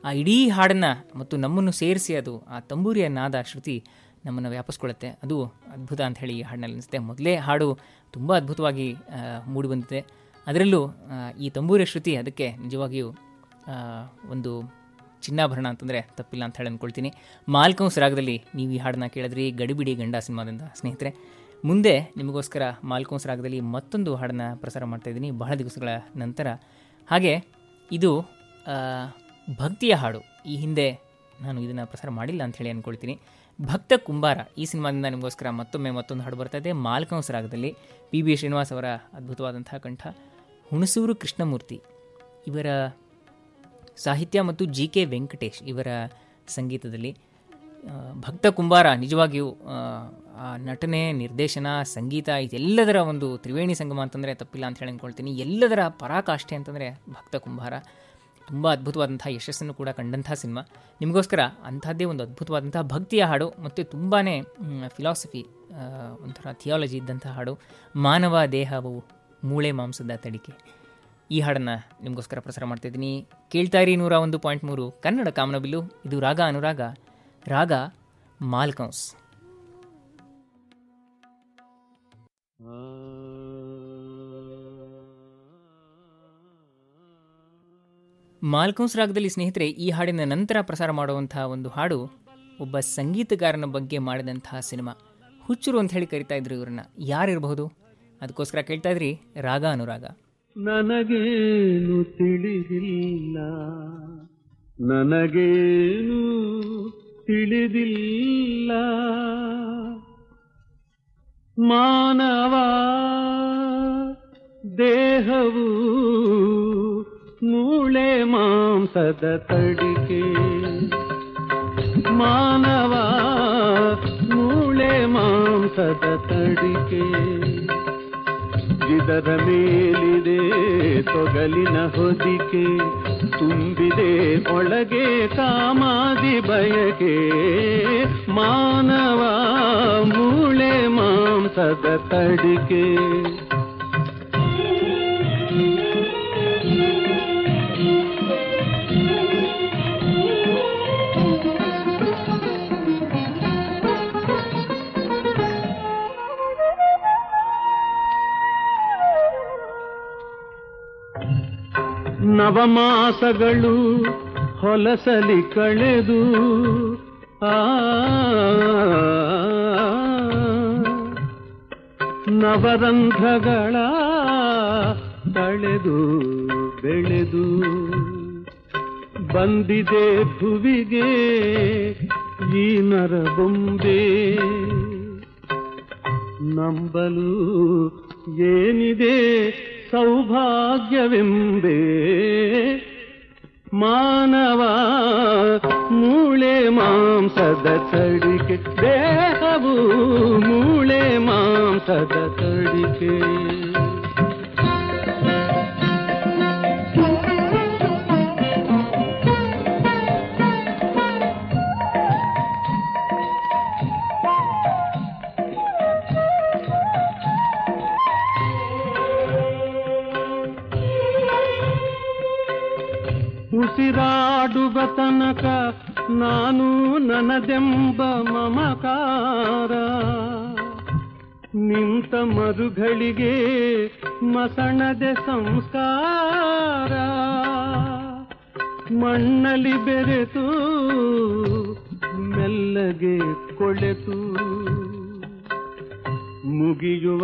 ಆ ಇಡೀ ಹಾಡನ್ನು ಮತ್ತು ನಮ್ಮನ್ನು ಸೇರಿಸಿ ಅದು ಆ ತಂಬೂರಿಯ ನಾದ ಶ್ರುತಿ ನಮ್ಮನ್ನು ವ್ಯಾಪಿಸ್ಕೊಳ್ಳುತ್ತೆ. ಅದು ಅದ್ಭುತ ಅಂತ ಹೇಳಿ ಈ ಹಾಡಿನಲ್ಲಿ ಅನಿಸುತ್ತೆ. ಮೊದಲೇ ಹಾಡು ತುಂಬ ಅದ್ಭುತವಾಗಿ ಮೂಡಿಬಂದಿದೆ ಅದರಲ್ಲೂ ಈ ತಂಬೂರಿಯ ಶ್ರುತಿ ಅದಕ್ಕೆ ನಿಜವಾಗಿಯೂ ಒಂದು ಚಿನ್ನಾಭರಣ ಅಂತಂದರೆ ತಪ್ಪಿಲ್ಲ ಅಂತ ಹೇಳಿ ಅಂದ್ಕೊಳ್ತೀನಿ ಮಾಲ್ಕಂಸ್ ರಾಗದಲ್ಲಿ ನೀವು ಈ ಹಾಡನ್ನ ಕೇಳಿದ್ರಿ. ಗಡಿಬಿಡಿ ಗಂಡ ಸಿನಿಮಾದಿಂದ, ಸ್ನೇಹಿತರೆ. ಮುಂದೆ ನಿಮಗೋಸ್ಕರ ಮಾಲ್ಕೋನ್ಸ್ ರಾಗದಲ್ಲಿ ಮತ್ತೊಂದು ಹಾಡನ್ನು ಪ್ರಸಾರ ಮಾಡ್ತಾಯಿದ್ದೀನಿ ಬಹಳ ದಿವಸಗಳ ನಂತರ. ಹಾಗೆ ಇದು ಭಕ್ತಿಯ ಹಾಡು. ಈ ಹಿಂದೆ ನಾನು ಇದನ್ನು ಪ್ರಸಾರ ಮಾಡಿಲ್ಲ ಅಂತ ಹೇಳಿ ಅಂದ್ಕೊಳ್ತೀನಿ ಭಕ್ತ ಕುಂಬಾರ. ಈ ಸಿನಿಮಾದಿಂದ ನಿಮಗೋಸ್ಕರ ಮತ್ತೊಮ್ಮೆ ಮತ್ತೊಂದು ಹಾಡು ಬರ್ತಾ ಇದೆ. ಮಾಲ್ಕಂಸ್ ರಾಗದಲ್ಲಿ ಪಿ ಬಿ ಶ್ರೀನಿವಾಸ್ ಅವರ ಅದ್ಭುತವಾದಂಥ ಕಂಠ. ಹುಣಸೂರು ಕೃಷ್ಣಮೂರ್ತಿ. ಇವರ ಸಾಹಿತ್ಯ ಮತ್ತು ಜಿ ಕೆ ವೆಂಕಟೇಶ್ ಇವರ ಸಂಗೀತದಲ್ಲಿ. ಭಕ್ತ ಕುಂಬಾರ ನಿಜವಾಗಿಯೂ ಆ, ನಟನೆ ನಿರ್ದೇಶನ ಸಂಗೀತ ಇದೆಲ್ಲದರ ಒಂದು ತ್ರಿವೇಣಿ ಸಂಗಮ ಅಂತಂದರೆ ತಪ್ಪಿಲ್ಲ ಅಂತ ಹೇಳಿ ಅಂದ್ಕೊಳ್ತೀನಿ. ಎಲ್ಲದರ ಪರಾಕಾಷ್ಠೆ ಅಂತಂದರೆ ಭಕ್ತ ಕುಂಬಾರ. ತುಂಬ ಅದ್ಭುತವಾದಂಥ ಯಶಸ್ಸನ್ನು ಕೂಡ ಕಂಡಂಥ ಸಿನಿಮಾ. ನಿಮಗೋಸ್ಕರ ಅಂಥದ್ದೇ ಒಂದು ಅದ್ಭುತವಾದಂಥ ಭಕ್ತಿಯ ಹಾಡು ಮತ್ತು ತುಂಬಾ ಫಿಲಾಸಫಿ ಒಂಥರ ಥಿಯಾಲಜಿ ಇದ್ದಂಥ ಹಾಡು. ಮಾನವ ದೇಹವು ಮೂಳೆ ಮಾಂಸದ ತಡಿಕೆ. ಈ ಹಾಡನ್ನು ನಿಮಗೋಸ್ಕರ ಪ್ರಸಾರ ಮಾಡ್ತಿದ್ದೀನಿ ಕೇಳ್ತಾ ಇರಿ ನೂರ ಒಂದು ಪಾಯಿಂಟ್ ಮೂರು ಕನ್ನಡ ಕಾಮನಬಿಲ್ಲು. ಇದು ರಾಗ ಅನುರಾಗ. ರಾಗ ಮಾಲ್ಕೌಸ್. ಮಾಲ್ಕೌಸ್ ರಾಗದಲ್ಲಿ ಸ್ನೇಹಿತರೆ, ಈ ಹಾಡಿನ ನಂತರ ಪ್ರಸಾರ ಮಾಡುವಂತಹ ಒಂದು ಹಾಡು ಒಬ್ಬ ಸಂಗೀತಗಾರನ ಬಗ್ಗೆ ಮಾಡಿದಂತಹ ಸಿನಿಮಾ. ಹುಚ್ಚರು ಅಂತ ಹೇಳಿ ಕರಿತಾ ಇದ್ರು ಇವ್ರನ್ನ. ಯಾರಿರಬಹುದು? ಅದಕ್ಕೋಸ್ಕರ ಕೇಳ್ತಾ ಇದ್ರಿ, ರಾಗ ಅನುರಾಗ. ನನಗೇನು ತಿಳಿದಿಲ್ಲ. ನನಗೇನು ತಿಳಿದಿಲ್ಲ. ಮಾನವ ದೇಹವು ಮೂಳೆ ಮಾಂಸದ ತಡಿಕೆ. ಮಾನವ ಮೂಳೆ ಮಾಂಸದ ತಡಿಕೆ. ಇದರ ಮೇಲಿದೆ ತೊಗಲಿನ ಹೊದಿಕೆ. ತುಂಬಿದೆ ಒಳಗೆ ಕಾಮಾದಿ ಬಯಕೆ ಮಾನವ ಮೂಳೆ ಮಾಂಸದ ತಡಿಕೆ. ನವಮಾಸಗಳು ಹೊಲಸಲಿ ಕಳೆದು ಆ ನವರಂಧ್ರಗಳ ತಳೆದು ಬೆಳೆದು ಬಂದಿದೆ ಭುವಿಗೆ ಈ ನರಬೊಂಬೆ ನಂಬಲು ಏನಿದೆ? ಸೌಭಾಗ್ಯವೆಂಬೆ ಮಾನವ ಮೂಳೆ ಮಾಂಸದ ತಡಿಕೆ ದೇಹವು ಮೂಳೆ ಮಾಂಸದ ತಡಿಕೆ ತನಕ ನಾನು ನನದೆಂಬ ಮಮಕಾರ. ನಿಂತ ಮರುಗಳಿಗೆ ಮಸಣದೆ ಸಂಸ್ಕಾರ. ಮಣ್ಣಲ್ಲಿ ಬೆರೆತು ಮೆಲ್ಲಗೆ ಕೊಳೆತು. ಮುಗಿಯುವ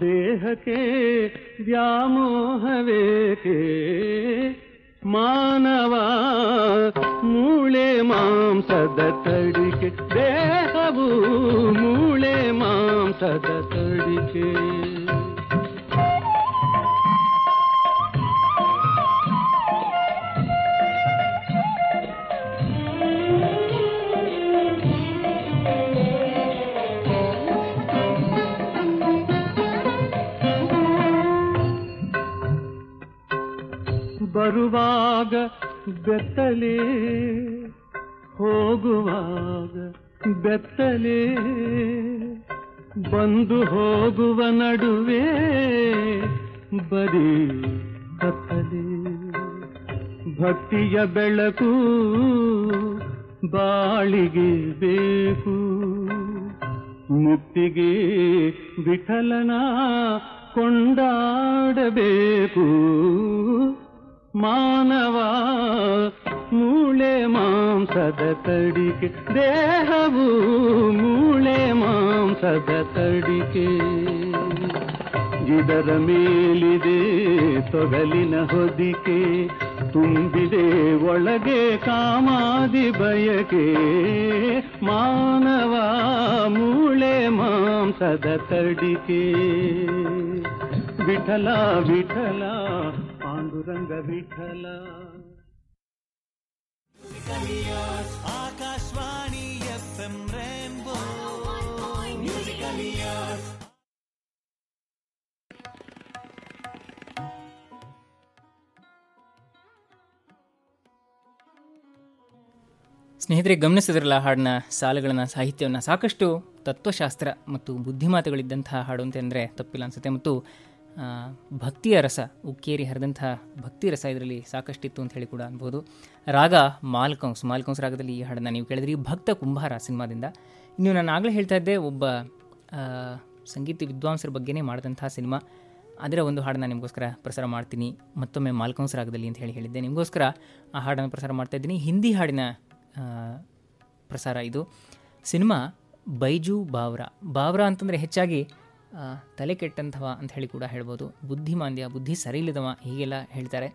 ದೇಹಕ್ಕೆ ವ್ಯಾಮೋಹವೇಕೆ? ಮಾನವ ಮೂಳೆ ಮಾಂಸದ ತಡಿಕೆ ದೇಹವು ಮೂಳೆ ಮಾಂಸದ ತಡಿಕೆ. ಬರುವಾಗ ಬೆತ್ತಲೆ ಹೋಗುವಾಗ ಬೆತ್ತಲೆ ಬಂದು ಹೋಗುವ ನಡುವೆ ಬರೀ ಕತ್ತಲೆ. ಭಕ್ತಿಯ ಬೆಳಕು ಬಾಳಿಗೆ ಬೇಕು. ಮುಕ್ತಿಗೆ ವಿಠಲನ ಕೊಂಡಾಡಬೇಕು. ಮಾನವ ಮೂಳೆ ಮಾಂಸದ ತಡಿಕೆ ದೇಹವು ಮೂಳೆ ಮಾಂಸದ ತಡಿಕೆ ಇದರ ಮೇಲಿದೆ ತೊಗಲಿನ ಹೊದಿಕೆ, ತುಂಬಿದೆ ಒಳಗೆ ಕಾಮಾದಿ ಬಯಕೆ. ಮಾನವ ಮೂಳೆ ಮಾಂಸದ ತಡಿಕೆ Vitthala Vitthala Panduranga Vitthala Akashvani F M Rainbow musically yours ಸ್ನೇಹಿತರೆ ಗಮನಿಸಿದ್ರಲ್ಲ ಹಾಡಿನ ಸಾಲುಗಳನ್ನ ಸಾಹಿತ್ಯವನ್ನು ಸಾಕಷ್ಟು ತತ್ವಶಾಸ್ತ್ರ ಮತ್ತು ಬುದ್ಧಿಮಾತುಗಳಿದ್ದಂತಹ ಹಾಡು ಅಂತಂದರೆ ತಪ್ಪಿಲ್ಲ ಅನ್ಸುತ್ತೆ. ಮತ್ತು ಭಕ್ತಿಯ ರಸ, ಉಕ್ಕೇರಿ ಹರಿದಂಥ ಭಕ್ತಿ ರಸ ಇದರಲ್ಲಿ ಸಾಕಷ್ಟಿತ್ತು ಅಂತ ಹೇಳಿ ಕೂಡ ಅನ್ಬೋದು. ರಾಗ ಮಾಲ್ಕೌನ್ಸ್ ಮಾಲ್ಕೌನ್ಸ್ ರಾಗದಲ್ಲಿ ಈ ಹಾಡನ್ನು ನೀವು ಕೇಳಿದ್ರಿ. ಭಕ್ತ ಕುಂಭಾರ ಸಿನಿಮಾದಿಂದ. ಇನ್ನು ನಾನು ಆಗಲೇ ಹೇಳ್ತಾ ಇದ್ದೆ, ಒಬ್ಬ ಸಂಗೀತ ವಿದ್ವಾಂಸರ ಬಗ್ಗೆನೇ ಮಾಡಿದಂಥ ಸಿನಿಮಾ. ಅದರ ಒಂದು ಹಾಡನ್ನು ನಿಮಗೋಸ್ಕರ ಪ್ರಸಾರ ಮಾಡ್ತೀನಿ. ಮತ್ತೊಮ್ಮೆ ಮಾಲ್ಕೌನ್ಸ್ ರಾಗದಲ್ಲಿ ಅಂತ ಹೇಳಿ ಹೇಳಿದ್ದೆ. ನಿಮಗೋಸ್ಕರ ಆ ಹಾಡನ್ನು ಪ್ರಸಾರ ಮಾಡ್ತಾ ಇದ್ದೀನಿ. ಹಿಂದಿ ಹಾಡಿನ ಪ್ರಸಾರ ಇದು. ಸಿನಿಮಾ ಬೈಜು ಬಾವ್ರಾ. ಬಾವ್ರಾ ಅಂತಂದರೆ ಹೆಚ್ಚಾಗಿ ತಲೆ ಕೆಟ್ಟಂಥವ ಅಂತ ಹೇಳಿ ಕೂಡ ಹೇಳ್ಬೋದು. ಬುದ್ಧಿಮಾಂದ್ಯ, ಬುದ್ಧಿ ಸರಿಯಿಲ್ಲದವ ಹೀಗೆಲ್ಲ ಹೇಳ್ತಾರೆ.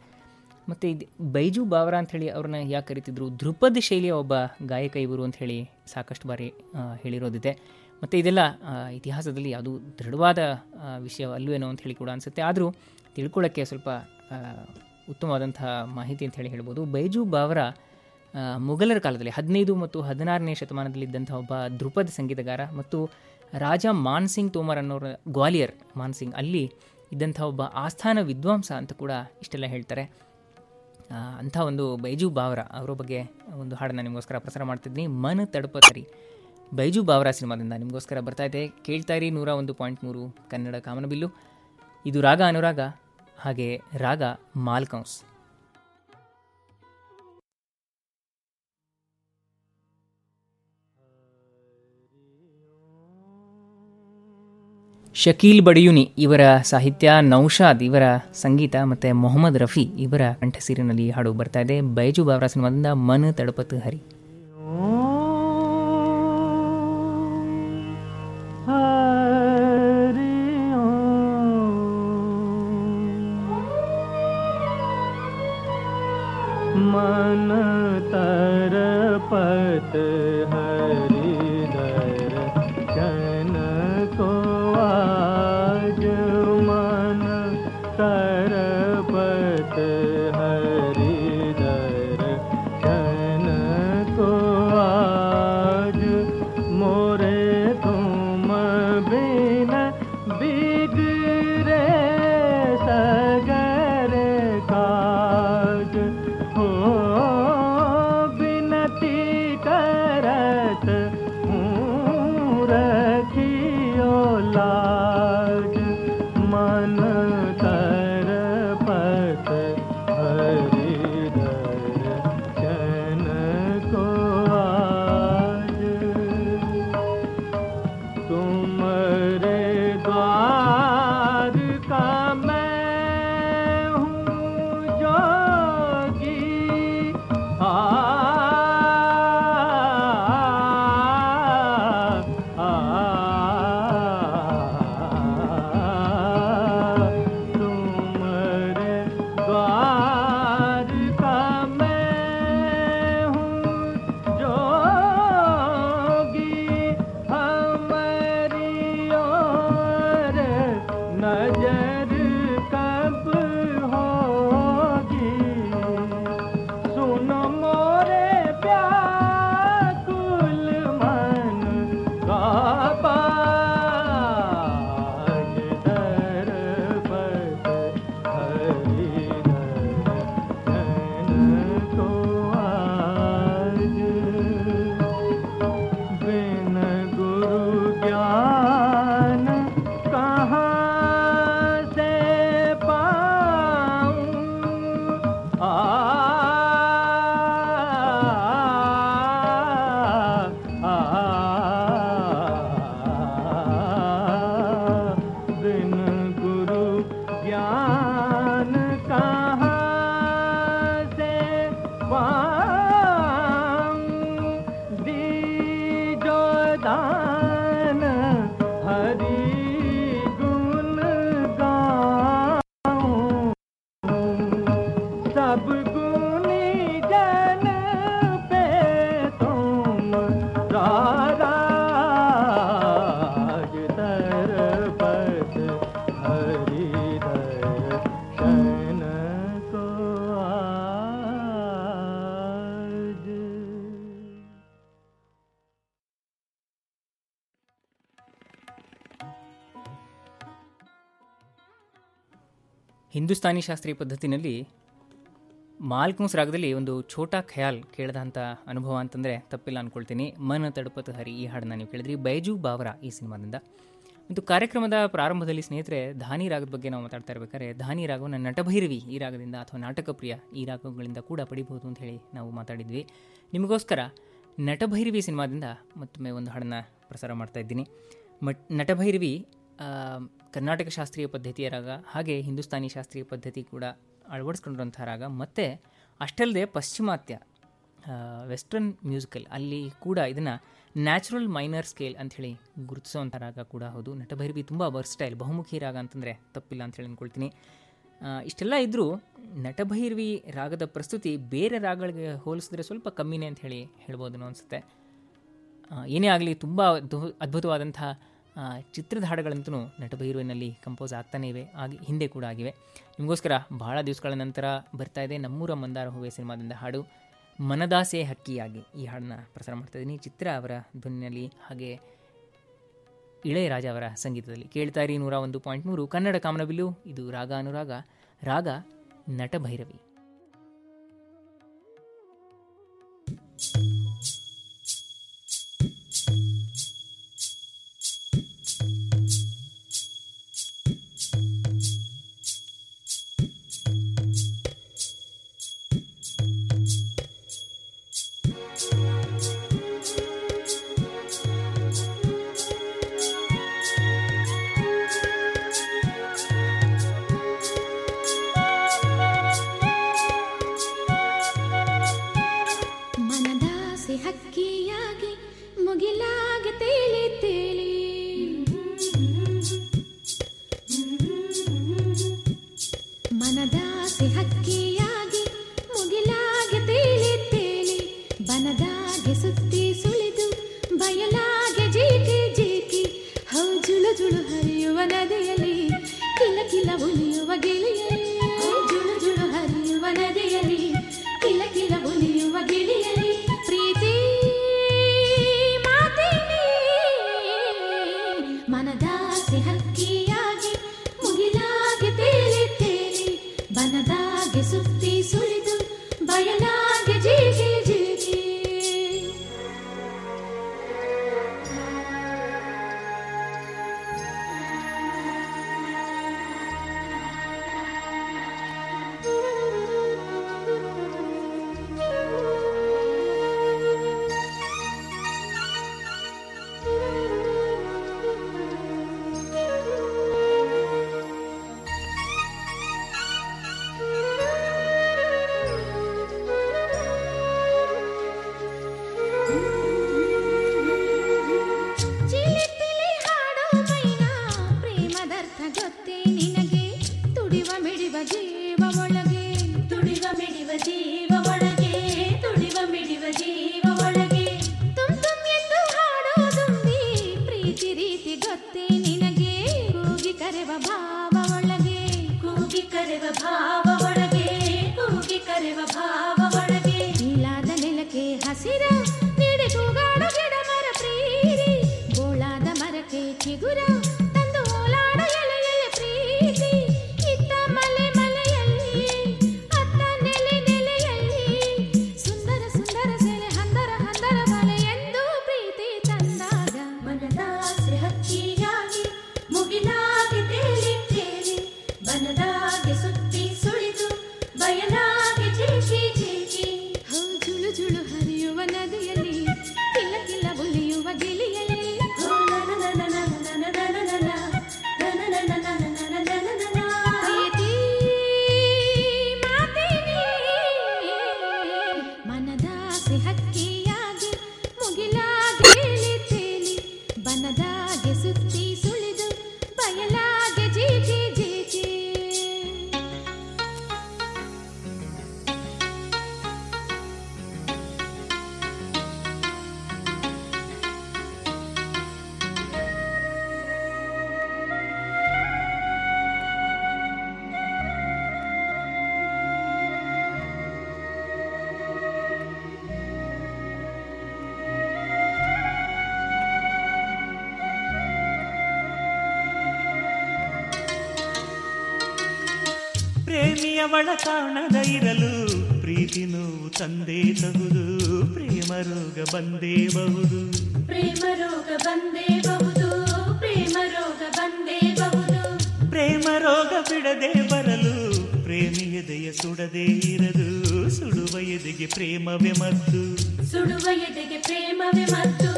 ಮತ್ತು ಇದು ಬೈಜು ಬಾವರ ಅಂಥೇಳಿ ಅವ್ರನ್ನ ಯಾಕೆ ಕರಿತಿದ್ರು? ಧ್ರುಪದ ಶೈಲಿಯ ಒಬ್ಬ ಗಾಯಕ ಇವರು ಅಂಥೇಳಿ ಸಾಕಷ್ಟು ಬಾರಿ ಹೇಳಿರೋದಿದೆ. ಮತ್ತು ಇದೆಲ್ಲ ಇತಿಹಾಸದಲ್ಲಿ ಯಾವುದು ದೃಢವಾದ ವಿಷಯ ಅಲ್ವೇನೋ ಅಂತ ಹೇಳಿ ಕೂಡ ಅನಿಸುತ್ತೆ. ಆದರೂ ತಿಳ್ಕೊಳ್ಳೋಕ್ಕೆ ಸ್ವಲ್ಪ ಉತ್ತಮವಾದಂತಹ ಮಾಹಿತಿ ಅಂತ ಹೇಳಿ ಹೇಳ್ಬೋದು. ಬೈಜು ಬಾವರ ಮೊಘಲರ ಕಾಲದಲ್ಲಿ ಹದಿನೈದು ಮತ್ತು ಹದಿನಾರನೇ ಶತಮಾನದಲ್ಲಿದ್ದಂಥ ಒಬ್ಬ ಧ್ರುಪದ ಸಂಗೀತಗಾರ ಮತ್ತು ರಾಜ ಮಾನ್ಸಿಂಗ್ ತೋಮರ್ ಅನ್ನೋರ ಗ್ವಾಲಿಯರ್ ಮಾನ್ಸಿಂಗ್, ಅಲ್ಲಿ ಇದ್ದಂಥ ಒಬ್ಬ ಆಸ್ಥಾನ ವಿದ್ವಾಂಸ ಅಂತ ಕೂಡ ಇಷ್ಟೆಲ್ಲ ಹೇಳ್ತಾರೆ. ಅಂಥ ಒಂದು ಬೈಜು ಬಾವರ ಅವರ ಬಗ್ಗೆ ಒಂದು ಹಾಡನ್ನು ನಿಮಗೋಸ್ಕರ ಪ್ರಸಾರ ಮಾಡ್ತಿದ್ದೀನಿ. ಮನ ತಡಪತರಿ. ಬೈಜು ಬಾವರ ಸಿನಿಮಾದಿಂದ ನಿಮಗೋಸ್ಕರ ಬರ್ತಾ ಇದೆ. ಕೇಳ್ತಾ ಇರಿ ನೂರ ಒಂದು ಪಾಯಿಂಟ್ ಮೂರು ಕನ್ನಡ ಕಾಮನಬಿಲ್ಲು. ಇದು ರಾಗ ಅನುರಾಗ, ಹಾಗೆ ರಾಗ ಮಾಲ್ಕೌನ್ಸ್ ಶಕೀಲ್ ಬಡಿಯುನಿ ಇವರ ಸಾಹಿತ್ಯ, ನೌಶಾದ್ ಇವರ ಸಂಗೀತ ಮತ್ತು ಮೊಹಮ್ಮದ್ ರಫಿ ಇವರ ಕಂಠಸೀರಿನಲ್ಲಿ ಹಾಡು ಬರ್ತಾ ಇದೆ. ಬೈಜು ಬಾವ್ರಾ ಸಿನಿಮಾದಿಂದ ಮನ್ ತಡಪತ್ ಹರಿ. ಹಿಂದೂಸ್ತಾನಿ ಶಾಸ್ತ್ರೀಯ ಪದ್ಧತಿನಲ್ಲಿ ಮಾಲ್ಕುಂಸ್ ರಾಗದಲ್ಲಿ ಒಂದು ಛೋಟಾ ಖಯಾಲ್ ಕೇಳಿದಂಥ ಅನುಭವ ಅಂತಂದರೆ ತಪ್ಪಿಲ್ಲ ಅಂದ್ಕೊಳ್ತೀನಿ ಮನ ತಡಪತ ಹರಿ ಈ ಹಾಡನ್ನ ನೀವು ಕೇಳಿದ್ರಿ. ಬೈಜು ಬಾವರ ಈ ಸಿನಿಮಾದಿಂದ. ಮತ್ತು ಕಾರ್ಯಕ್ರಮದ ಪ್ರಾರಂಭದಲ್ಲಿ ಸ್ನೇಹಿತರೆ, ಧಾನಿ ರಾಗದ ಬಗ್ಗೆ ನಾವು ಮಾತಾಡ್ತಾ ಇರ್ಬೇಕಾದ್ರೆ, ಧಾನಿ ರಾಗವನ್ನು ನಟಭೈರವಿ ಈ ರಾಗದಿಂದ ಅಥವಾ ನಾಟಕ ಪ್ರಿಯ ಈ ರಾಗಗಳಿಂದ ಕೂಡ ಪಡಿಬಹುದು ಅಂತ ಹೇಳಿ ನಾವು ಮಾತಾಡಿದ್ವಿ. ನಿಮಗೋಸ್ಕರ ನಟಭೈರವಿ ಸಿನಿಮಾದಿಂದ ಮತ್ತೊಮ್ಮೆ ಒಂದು ಹಾಡನ್ನು ಪ್ರಸಾರ ಮಾಡ್ತಾ ಇದ್ದೀನಿ. ಮಟ್ ನಟಭೈರವಿ ಕರ್ನಾಟಕ ಶಾಸ್ತ್ರೀಯ ಪದ್ಧತಿಯ ರಾಗ ಹಾಗೆ ಹಿಂದೂಸ್ತಾನಿ ಶಾಸ್ತ್ರೀಯ ಪದ್ಧತಿ ಕೂಡ ಅಳವಡಿಸ್ಕೊಂಡಿರುವಂಥ ರಾಗ. ಮತ್ತು ಅಷ್ಟಲ್ಲದೆ ಪಾಶ್ಚಿಮಾತ್ಯ ವೆಸ್ಟರ್ನ್ ಮ್ಯೂಸಿಕಲ್ ಅಲ್ಲಿ ಕೂಡ ಇದನ್ನು ನ್ಯಾಚುರಲ್ ಮೈನರ್ ಸ್ಕೇಲ್ ಅಂಥೇಳಿ ಗುರುತಿಸುವಂಥ ರಾಗ ಕೂಡ ಹೌದು. ನಟಭೈರವಿ ತುಂಬ ವರ್ಸ್ಟೈಲ್ ಬಹುಮುಖಿ ರಾಗ ಅಂತಂದರೆ ತಪ್ಪಿಲ್ಲ ಅಂತೇಳಿ ಅಂದ್ಕೊಳ್ತೀನಿ. ಆ, ಇಷ್ಟೆಲ್ಲ ಇದ್ದರೂ ನಟಭೈರವಿ ರಾಗದ ಪ್ರಸ್ತುತಿ ಬೇರೆ ರಾಗಗಳಿಗೆ ಹೋಲಿಸಿದ್ರೆ ಸ್ವಲ್ಪ ಕಮ್ಮಿನೇ ಅಂತ ಹೇಳಿ ಹೇಳ್ಬೋದು ಅನಿಸುತ್ತೆ ಏನೇ ಆಗಲಿ ತುಂಬ ಅದ್ಭು- ಅದ್ಭುತವಾದಂಥ ಚಿತ್ರದ ಹಾಡುಗಳಂತೂ ನಟಭೈರುವಿನಲ್ಲಿ ಕಂಪೋಸ್ ಆಗ್ತಾನೇ ಇವೆ, ಆಗಿ ಹಿಂದೆ ಕೂಡ ಆಗಿವೆ. ನಿಮಗೋಸ್ಕರ ಬಹಳ ದಿವಸಗಳ ನಂತರ ಬರ್ತಾ ಇದೆ ನಮ್ಮೂರ ಮಂದಾರ ಹೂವೆ ಸಿನಿಮಾದಿಂದ ಹಾಡು ಮನದಾಸೆ ಹಕ್ಕಿಯಾಗಿ ಈ ಹಾಡನ್ನ ಪ್ರಸಾರ ಮಾಡ್ತಾ ಇದ್ದೀನಿ. ಚಿತ್ರ ಅವರ ಧ್ವನಿಯಲ್ಲಿ ಹಾಗೆ ಇಳೆಯರಾಜ ಅವರ ಸಂಗೀತದಲ್ಲಿ ಕೇಳ್ತಾ ಇರಿ ನೂರ ಒಂದು ಪಾಯಿಂಟ್ ಮೂರು. ಕನ್ನಡ ಕಾಮನಬಿಲ್ಲು, ಇದು ರಾಗ ಅನುರಾಗ, ರಾಗ ನಟಭೈರವಿ. ಪ್ರೇಮಿಯವಳ ಕಾಣದ ಇರಲು ಪ್ರೀತಿ ನೋವು ತಗುದು ಪ್ರೇಮ ರೋಗ ಬಂದೇ ಬಹುದು. ಪ್ರೇಮ ರೋಗ ಬಂದೇ ಬಹುದು ಪ್ರೇಮ ರೋಗ ಬಂದೇ ಬಹುದು. ಪ್ರೇಮ ರೋಗ ಬಿಡದೆ ಬರಲು ಪ್ರೇಮಿ ಎದೆಯ ಸುಡದೇ ಇರದು ಸುಡುವ ಎದೆಗೆ ಪ್ರೇಮವೇ ಮದ್ದು. ಸುಡುವ ಎದೆಗೆ ಪ್ರೇಮವೇ ಮತ್ತು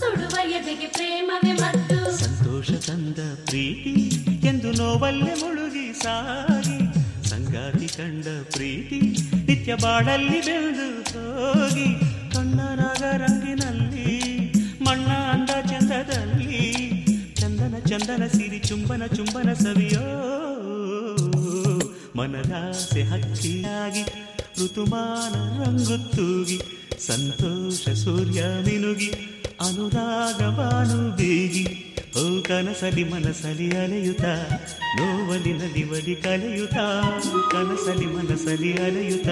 ಸುಡುವ ಎದೆಗೆ ಪ್ರೇಮವೇ ಮತ್ತು ಸಂತೋಷ ತಂದ ಪ್ರೀತಿ ಎಂದು ನೋವಲ್ಲೇ ಮುಳುಗಿ ಸಾಗಿ ಸಂಗಾತಿ ಕಂಡ ಪ್ರೀತಿ ನಿತ್ಯ ಬಾಡಲ್ಲಿ ಬೆಳೆದು ಹೋಗಿ ಕಣ್ಣರಾಗ ರಂಗಿನಲ್ಲಿ, ಮಣ್ಣ ಅಂದ ಚಂದದಲ್ಲಿ, ಚಂದನ ಚಂದನ ಸಿರಿ ಚುಂಬನ ಚುಂಬನ ಸವಿಯೋ ಮನದಾಸೆ ಹಕ್ಕಿಯಾಗಿ, ಋತುಮಾನ ರಂಗುತ್ತೂಗಿ, ಸಂತೋಷ ಸೂರ್ಯ ಮಿನುಗಿ, ಅನುರಾಗ ಬಾನು ಬೀಗಿ ಓ ಕನಸಲಿ ಮನಸಲಿ ಅಲೆಯುತ, ನೋವಲಿ ನದಿ ಬಲಿ ಕಲೆಯುತ, ಕನಸಲಿ ಮನಸಲಿ ಅಲೆಯುತ,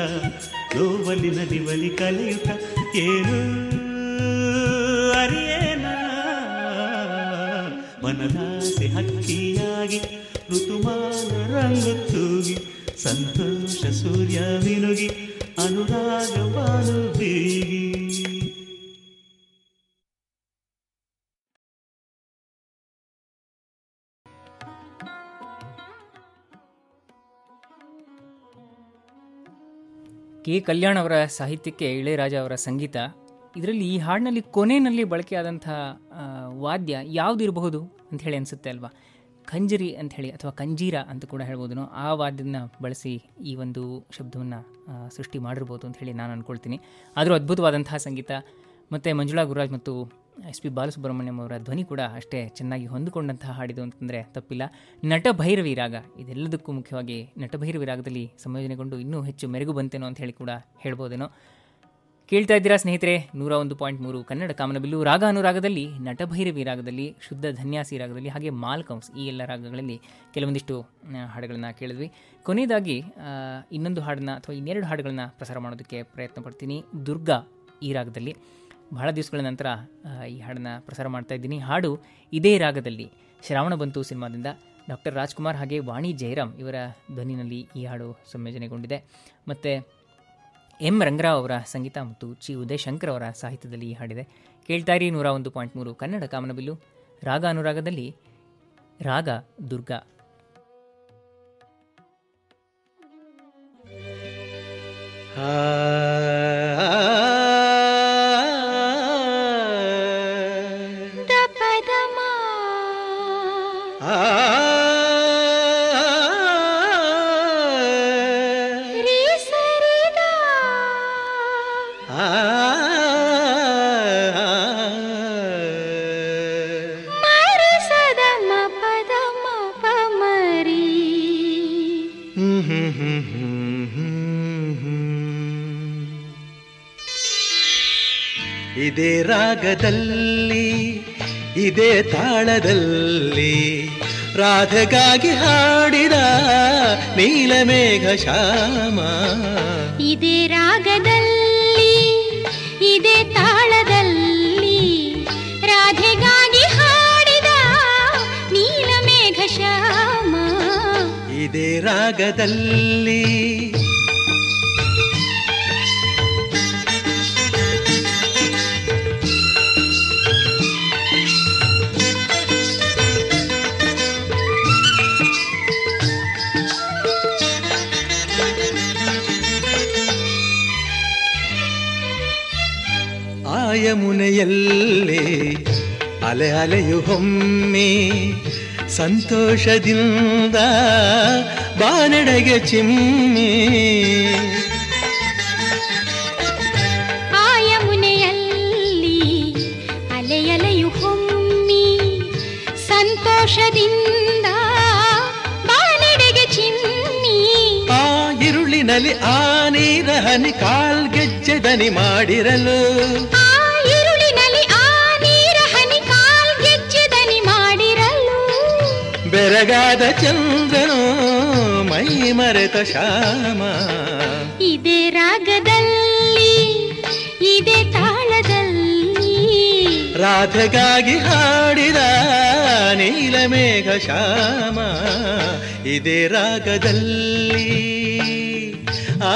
ನೋವಲಿ ನದಿ ಬಲಿ ಕಲೆಯುತ. ಏನು? ಅರಿಯೇನ? ಮನದಾಸೆ ಹಕ್ಕಿಯಾಗಿ ಋತುಮಾನ ರಂಗು ತೂಗಿ ಸಂತೋಷ ಸೂರ್ಯ ವಿನುಗಿ ಅನುರಾಗವಾನು ಬೀಗಿ. ಕೆ ಕಲ್ಯಾಣ್ ಅವರ ಸಾಹಿತ್ಯಕ್ಕೆ ಇಳೆಯರಾಜ ಅವರ ಸಂಗೀತ, ಇದರಲ್ಲಿ ಈ ಹಾಡಿನಲ್ಲಿ ಕೊನೆಯಲ್ಲಿ ಬಳಕೆಯಾದಂಥ ವಾದ್ಯ ಯಾವುದಿರಬಹುದು ಅಂತ ಹೇಳಿ ಅನಿಸುತ್ತೆ ಅಲ್ವಾ? ಖಂಜರಿ ಅಂತ ಹೇಳಿ ಅಥವಾ ಕಂಜೀರ ಅಂತ ಕೂಡ ಹೇಳ್ಬೋದು ಆ ವಾದ್ಯನ ಬಳಸಿ ಈ ಒಂದು ಶಬ್ದವನ್ನು ಸೃಷ್ಟಿ ಮಾಡಿರ್ಬೋದು ಅಂತ ಹೇಳಿ ನಾನು ಅಂದ್ಕೊಳ್ತೀನಿ ಆದರೂ ಅದ್ಭುತವಾದಂತಹ ಸಂಗೀತ. ಮತ್ತು ಮಂಜುಳಾ ಗುರುರಾಜ್ ಮತ್ತು ಎಸ್ ಪಿ ಬಾಲಸುಬ್ರಹ್ಮಣ್ಯಂ ಅವರ ಧ್ವನಿ ಕೂಡ ಅಷ್ಟೇ ಚೆನ್ನಾಗಿ ಹೊಂದಿಕೊಂಡಂತಹ ಹಾಡಿದು ಅಂತಂದರೆ ತಪ್ಪಿಲ್ಲ. ನಟಭೈರವಿ ರಾಗ ಇದೆಲ್ಲದಕ್ಕೂ ಮುಖ್ಯವಾಗಿ ನಟಭೈರವಿ ರಾಗದಲ್ಲಿ ಸಂಯೋಜನೆಗೊಂಡು ಇನ್ನೂ ಹೆಚ್ಚು ಮೆರುಗು ಬಂತೇನೋ ಅಂತ ಹೇಳಿ ಕೂಡ ಹೇಳ್ಬೋದೇನೋ. ಕೇಳ್ತಾ ಇದ್ದೀರಾ ಸ್ನೇಹಿತರೆ, ನೂರ ಒಂದು ಪಾಯಿಂಟ್ ಮೂರು ಕನ್ನಡ ಕಾಮನಬಿಲ್ಲು ರಾಗ ಅನುರಾಗದಲ್ಲಿ ನಟಭೈರವಿ ರಾಗದಲ್ಲಿ ಶುದ್ಧ ಧನ್ಯಾಸಿ ರಾಗದಲ್ಲಿ ಹಾಗೆ ಮಾಲ್ಕಂಸ್ ಈ ಎಲ್ಲ ರಾಗಗಳಲ್ಲಿ ಕೆಲವೊಂದಿಷ್ಟು ಹಾಡುಗಳನ್ನು ಕೇಳಿದ್ವಿ. ಕೊನೆಯದಾಗಿ ಇನ್ನೊಂದು ಹಾಡನ್ನ ಅಥವಾ ಇನ್ನೆರಡು ಹಾಡುಗಳನ್ನ ಪ್ರಸಾರ ಮಾಡೋದಕ್ಕೆ ಪ್ರಯತ್ನ ಪಡ್ತೀನಿ. ದುರ್ಗಾ ಈ ರಾಗದಲ್ಲಿ. ಬಹಳ ದಿವಸಗಳ ನಂತರ ಈ ಹಾಡನ್ನು ಪ್ರಸಾರ ಮಾಡ್ತಾ ಇದ್ದೀನಿ ಹಾಡು ಇದೇ ರಾಗದಲ್ಲಿ ಶ್ರಾವಣ ಬಂತು ಸಿನಿಮಾದಿಂದ ಡಾಕ್ಟರ್ ರಾಜ್ಕುಮಾರ್ ಹಾಗೆ ವಾಣಿ ಜಯರಾಮ್ ಇವರ ಧ್ವನಿನಲ್ಲಿ ಈ ಹಾಡು ಸಂಯೋಜನೆಗೊಂಡಿದೆ ಮತ್ತು ಎಂ ರಂಗರಾವ್ ಅವರ ಸಂಗೀತ ಮತ್ತು ಚಿ ಉದಯ್ ಶಂಕರ್ ಅವರ ಸಾಹಿತ್ಯದಲ್ಲಿ ಈ ಹಾಡಿದೆ ಕೇಳ್ತಾರಿ ನೂರ ಒಂದು ಪಾಯಿಂಟ್ ಮೂರು ಕನ್ನಡ ಕಾಮನಬಿಲ್ಲು ರಾಗ ಅನುರಾಗದಲ್ಲಿ ರಾಗ ದುರ್ಗಾ ದಪದಮ ಇದೇ ರಾಗದಲ್ಲಿ ಇದೇ ತಾಳದಲ್ಲಿ ರಾಧೆಗಾಗಿ ಹಾಡಿದ ನೀಲಮೇಘ ಶಾಮ ಇದೇ ರಾಗದಲ್ಲಿ ರಾಗದಲ್ಲಿ. ಆಯಮುನೆಯಲ್ಲಿ ಅಲೆ ಅಲೆಯು ಹೊಮ್ಮೆ ಸಂತೋಷದಿಂದ ಬಾನಡೆಗೆ ಚಿಮ್ಮಿ. ಆಯಮುನೆಯಲ್ಲಿ ಅಲೆಯಲೆಯು ಹೊಮ್ಮಿ. ಸಂತೋಷದಿಂದ ಬಾನಡೆಗೆ ಚಿಮ್ಮಿ. ಆ ಇರುಳಿನಲ್ಲಿ ಆ ನೀರಹನಿ ಕಾಲ್ಗೆಜ್ಜೆದನಿ ಮಾಡಿರಲು. ಬೆರಗಾದ ಚಂದ್ರನು ಮೈ ಮರೆತ ಶ್ಯಾಮ. ಇದೇ ರಾಗದಲ್ಲಿ ಇದೇ ತಾಳದಲ್ಲಿ. ರಾಧೆಗಾಗಿ ಹಾಡಿದ ನೀಲಮೇಘ ಶಾಮ ಇದೇ ರಾಗದಲ್ಲಿ. ಆ,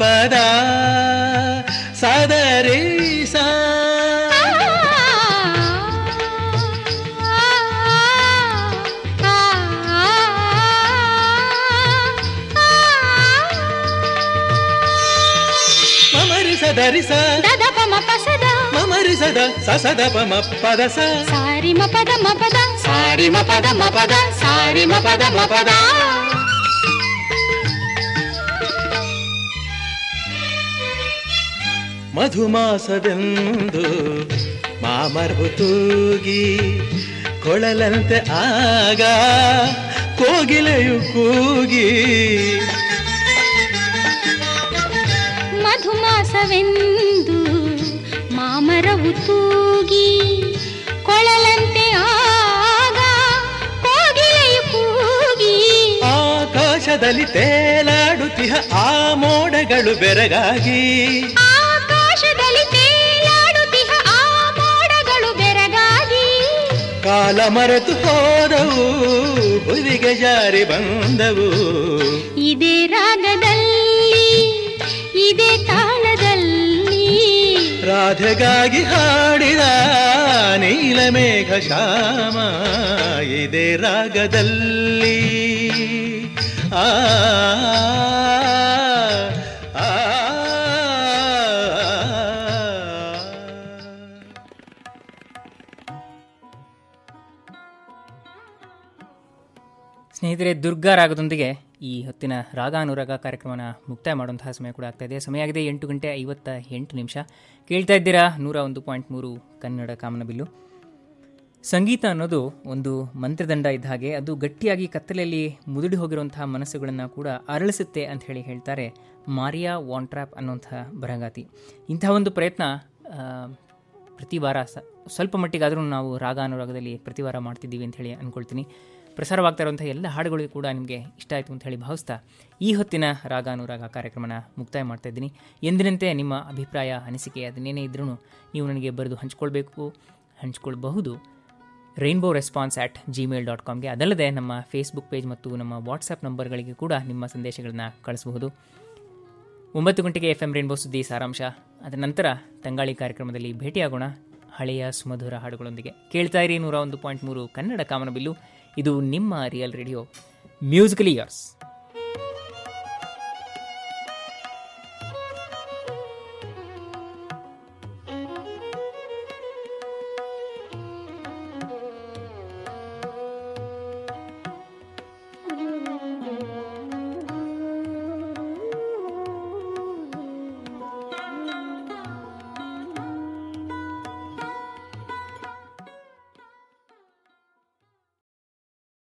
పద సదరే సా సదరి సద పమ పసద మమరి సద ససద పమ పద సారి మ పద మ పద సారి మ పద మ పద సారి మ పద మ పద ಮಧುಮಾಸವೆಂದು ಮಾಮರ್ಬು ತೂಗಿ ಕೊಳಲಂತೆ ಆಗ ಕೋಗಿಲೆಯು ಕೂಗಿ. ಮಧುಮಾಸವೆಂದು ಮಾಮರವು ತೂಗಿ ಕೊಳಲಂತೆ ಆಗ ಕೋಗಿಲೆಯು ಕೂಗಿ. ಆಕಾಶದಲ್ಲಿ ತೇಲಾಡುತ್ತಿಹ ಆ ಮೋಡಗಳು ಬೆರಗಾಗಿ. ಕಾಲ ಮರೆತು ಹೋದವು ಬುದಿಗೆ ಜಾರಿ ಬಂದವು ಇದೇ ರಾಗದಲ್ಲಿ ಇದೇ ಕಾಲದಲ್ಲಿ ರಾಧೆಗಾಗಿ ಹಾಡಿದ ನೀಲಮೇಘ ಶಾಮ ಇದೇ ರಾಗದಲ್ಲಿ ಆ. ಸ್ನೇಹಿತರೆ ದುರ್ಗಾ ರಾಗದೊಂದಿಗೆ ಈ ಹೊತ್ತಿನ ರಾಗಾನುರಾಗ ಕಾರ್ಯಕ್ರಮನ ಮುಕ್ತಾಯ ಮಾಡುವಂತಹ ಸಮಯ ಕೂಡ ಆಗ್ತಾ ಇದೆ. ಸಮಯ ಆಗಿದೆ ಎಂಟು ಗಂಟೆ ಐವತ್ತ ಎಂಟು ನಿಮಿಷ. ಕೇಳ್ತಾ ಇದ್ದೀರಾ? ನೂರ ಒಂದು ಪಾಯಿಂಟ್ ಮೂರು ಕನ್ನಡ ಕಾಮನಬಿಲ್ಲು ಸಂಗೀತ ಅನ್ನೋದು ಒಂದು ಮಂತ್ರದಂಡ ಇದ್ದ ಹಾಗೆ ಅದು ಗಟ್ಟಿಯಾಗಿ ಕತ್ತಲೆಯಲ್ಲಿ ಮುದುಡಿ ಹೋಗಿರುವಂತಹ ಮನಸ್ಸುಗಳನ್ನು ಕೂಡ ಅರಳಿಸುತ್ತೆ ಅಂತ ಹೇಳಿ ಹೇಳ್ತಾರೆ ಮಾರಿಯಾ ವಾಂಟ್ರಾಪ್ ಅನ್ನುವಂಥ ಬರಗಾತಿ ಇಂತಹ ಒಂದು ಪ್ರಯತ್ನ ಪ್ರತಿ ವಾರ ಸ್ವಲ್ಪ ಮಟ್ಟಿಗಾದರೂ ನಾವು ರಾಗ ಅನುರಾಗದಲ್ಲಿ ಪ್ರತಿ ವಾರ ಮಾಡ್ತಿದ್ದೀವಿ ಅಂತ ಹೇಳಿ ಅಂದ್ಕೊಳ್ತೀನಿ ಪ್ರಸಾರವಾಗ್ತಾ ಇರುವಂಥ ಎಲ್ಲ ಹಾಡುಗಳಿಗೂ ಕೂಡ ನಿಮಗೆ ಇಷ್ಟ ಆಯಿತು ಅಂತ ಹೇಳಿ ಭಾವಿಸ್ತಾ ಈ ಹೊತ್ತಿನ ರಾಗ ಅನುರಾಗ ಕಾರ್ಯಕ್ರಮನ ಮುಕ್ತಾಯ ಮಾಡ್ತಾ ಇದ್ದೀನಿ. ಎಂದಿನಂತೆ ನಿಮ್ಮ ಅಭಿಪ್ರಾಯ, ಅನಿಸಿಕೆ ಅದನ್ನೇನೇ ಇದ್ರೂ ನೀವು ನನಗೆ ಬರೆದು ಹಂಚ್ಕೊಳ್ಬೇಕು, ಹಂಚ್ಕೊಳ್ಬಹುದು. Rainbow response at Gmail dot ಕಾಮ್ಗೆ ಅದಲ್ಲದೆ ನಮ್ಮ ಫೇಸ್ಬುಕ್ ಪೇಜ್ ಮತ್ತು ನಮ್ಮ ವಾಟ್ಸಪ್ ನಂಬರ್ಗಳಿಗೆ ಕೂಡ ನಿಮ್ಮ ಸಂದೇಶಗಳನ್ನು ಕಳಿಸಬಹುದು. ಒಂಬತ್ತು ಗಂಟೆಗೆ ಎಫ್ ಎಂ ರೈನ್ಬೋ ಸುದ್ದಿ ಸಾರಾಂಶ. ಅದರ ನಂತರ ತಂಗಾಳಿ ಕಾರ್ಯಕ್ರಮದಲ್ಲಿ ಭೇಟಿಯಾಗೋಣ. ಹಳೆಯ ಸುಮಧುರ ಹಾಡುಗಳೊಂದಿಗೆ ಕೇಳ್ತಾ ಇರಿ ನೂರ ಒಂದು ಪಾಯಿಂಟ್ ಮೂರು ಕನ್ನಡ ಕಾಮನಬಿಲ್ಲು. ಇದು ನಿಮ್ಮ ರಿಯಲ್ ರೇಡಿಯೋ ಮ್ಯೂಸಿಕಲಿ ಇಯರ್ಸ್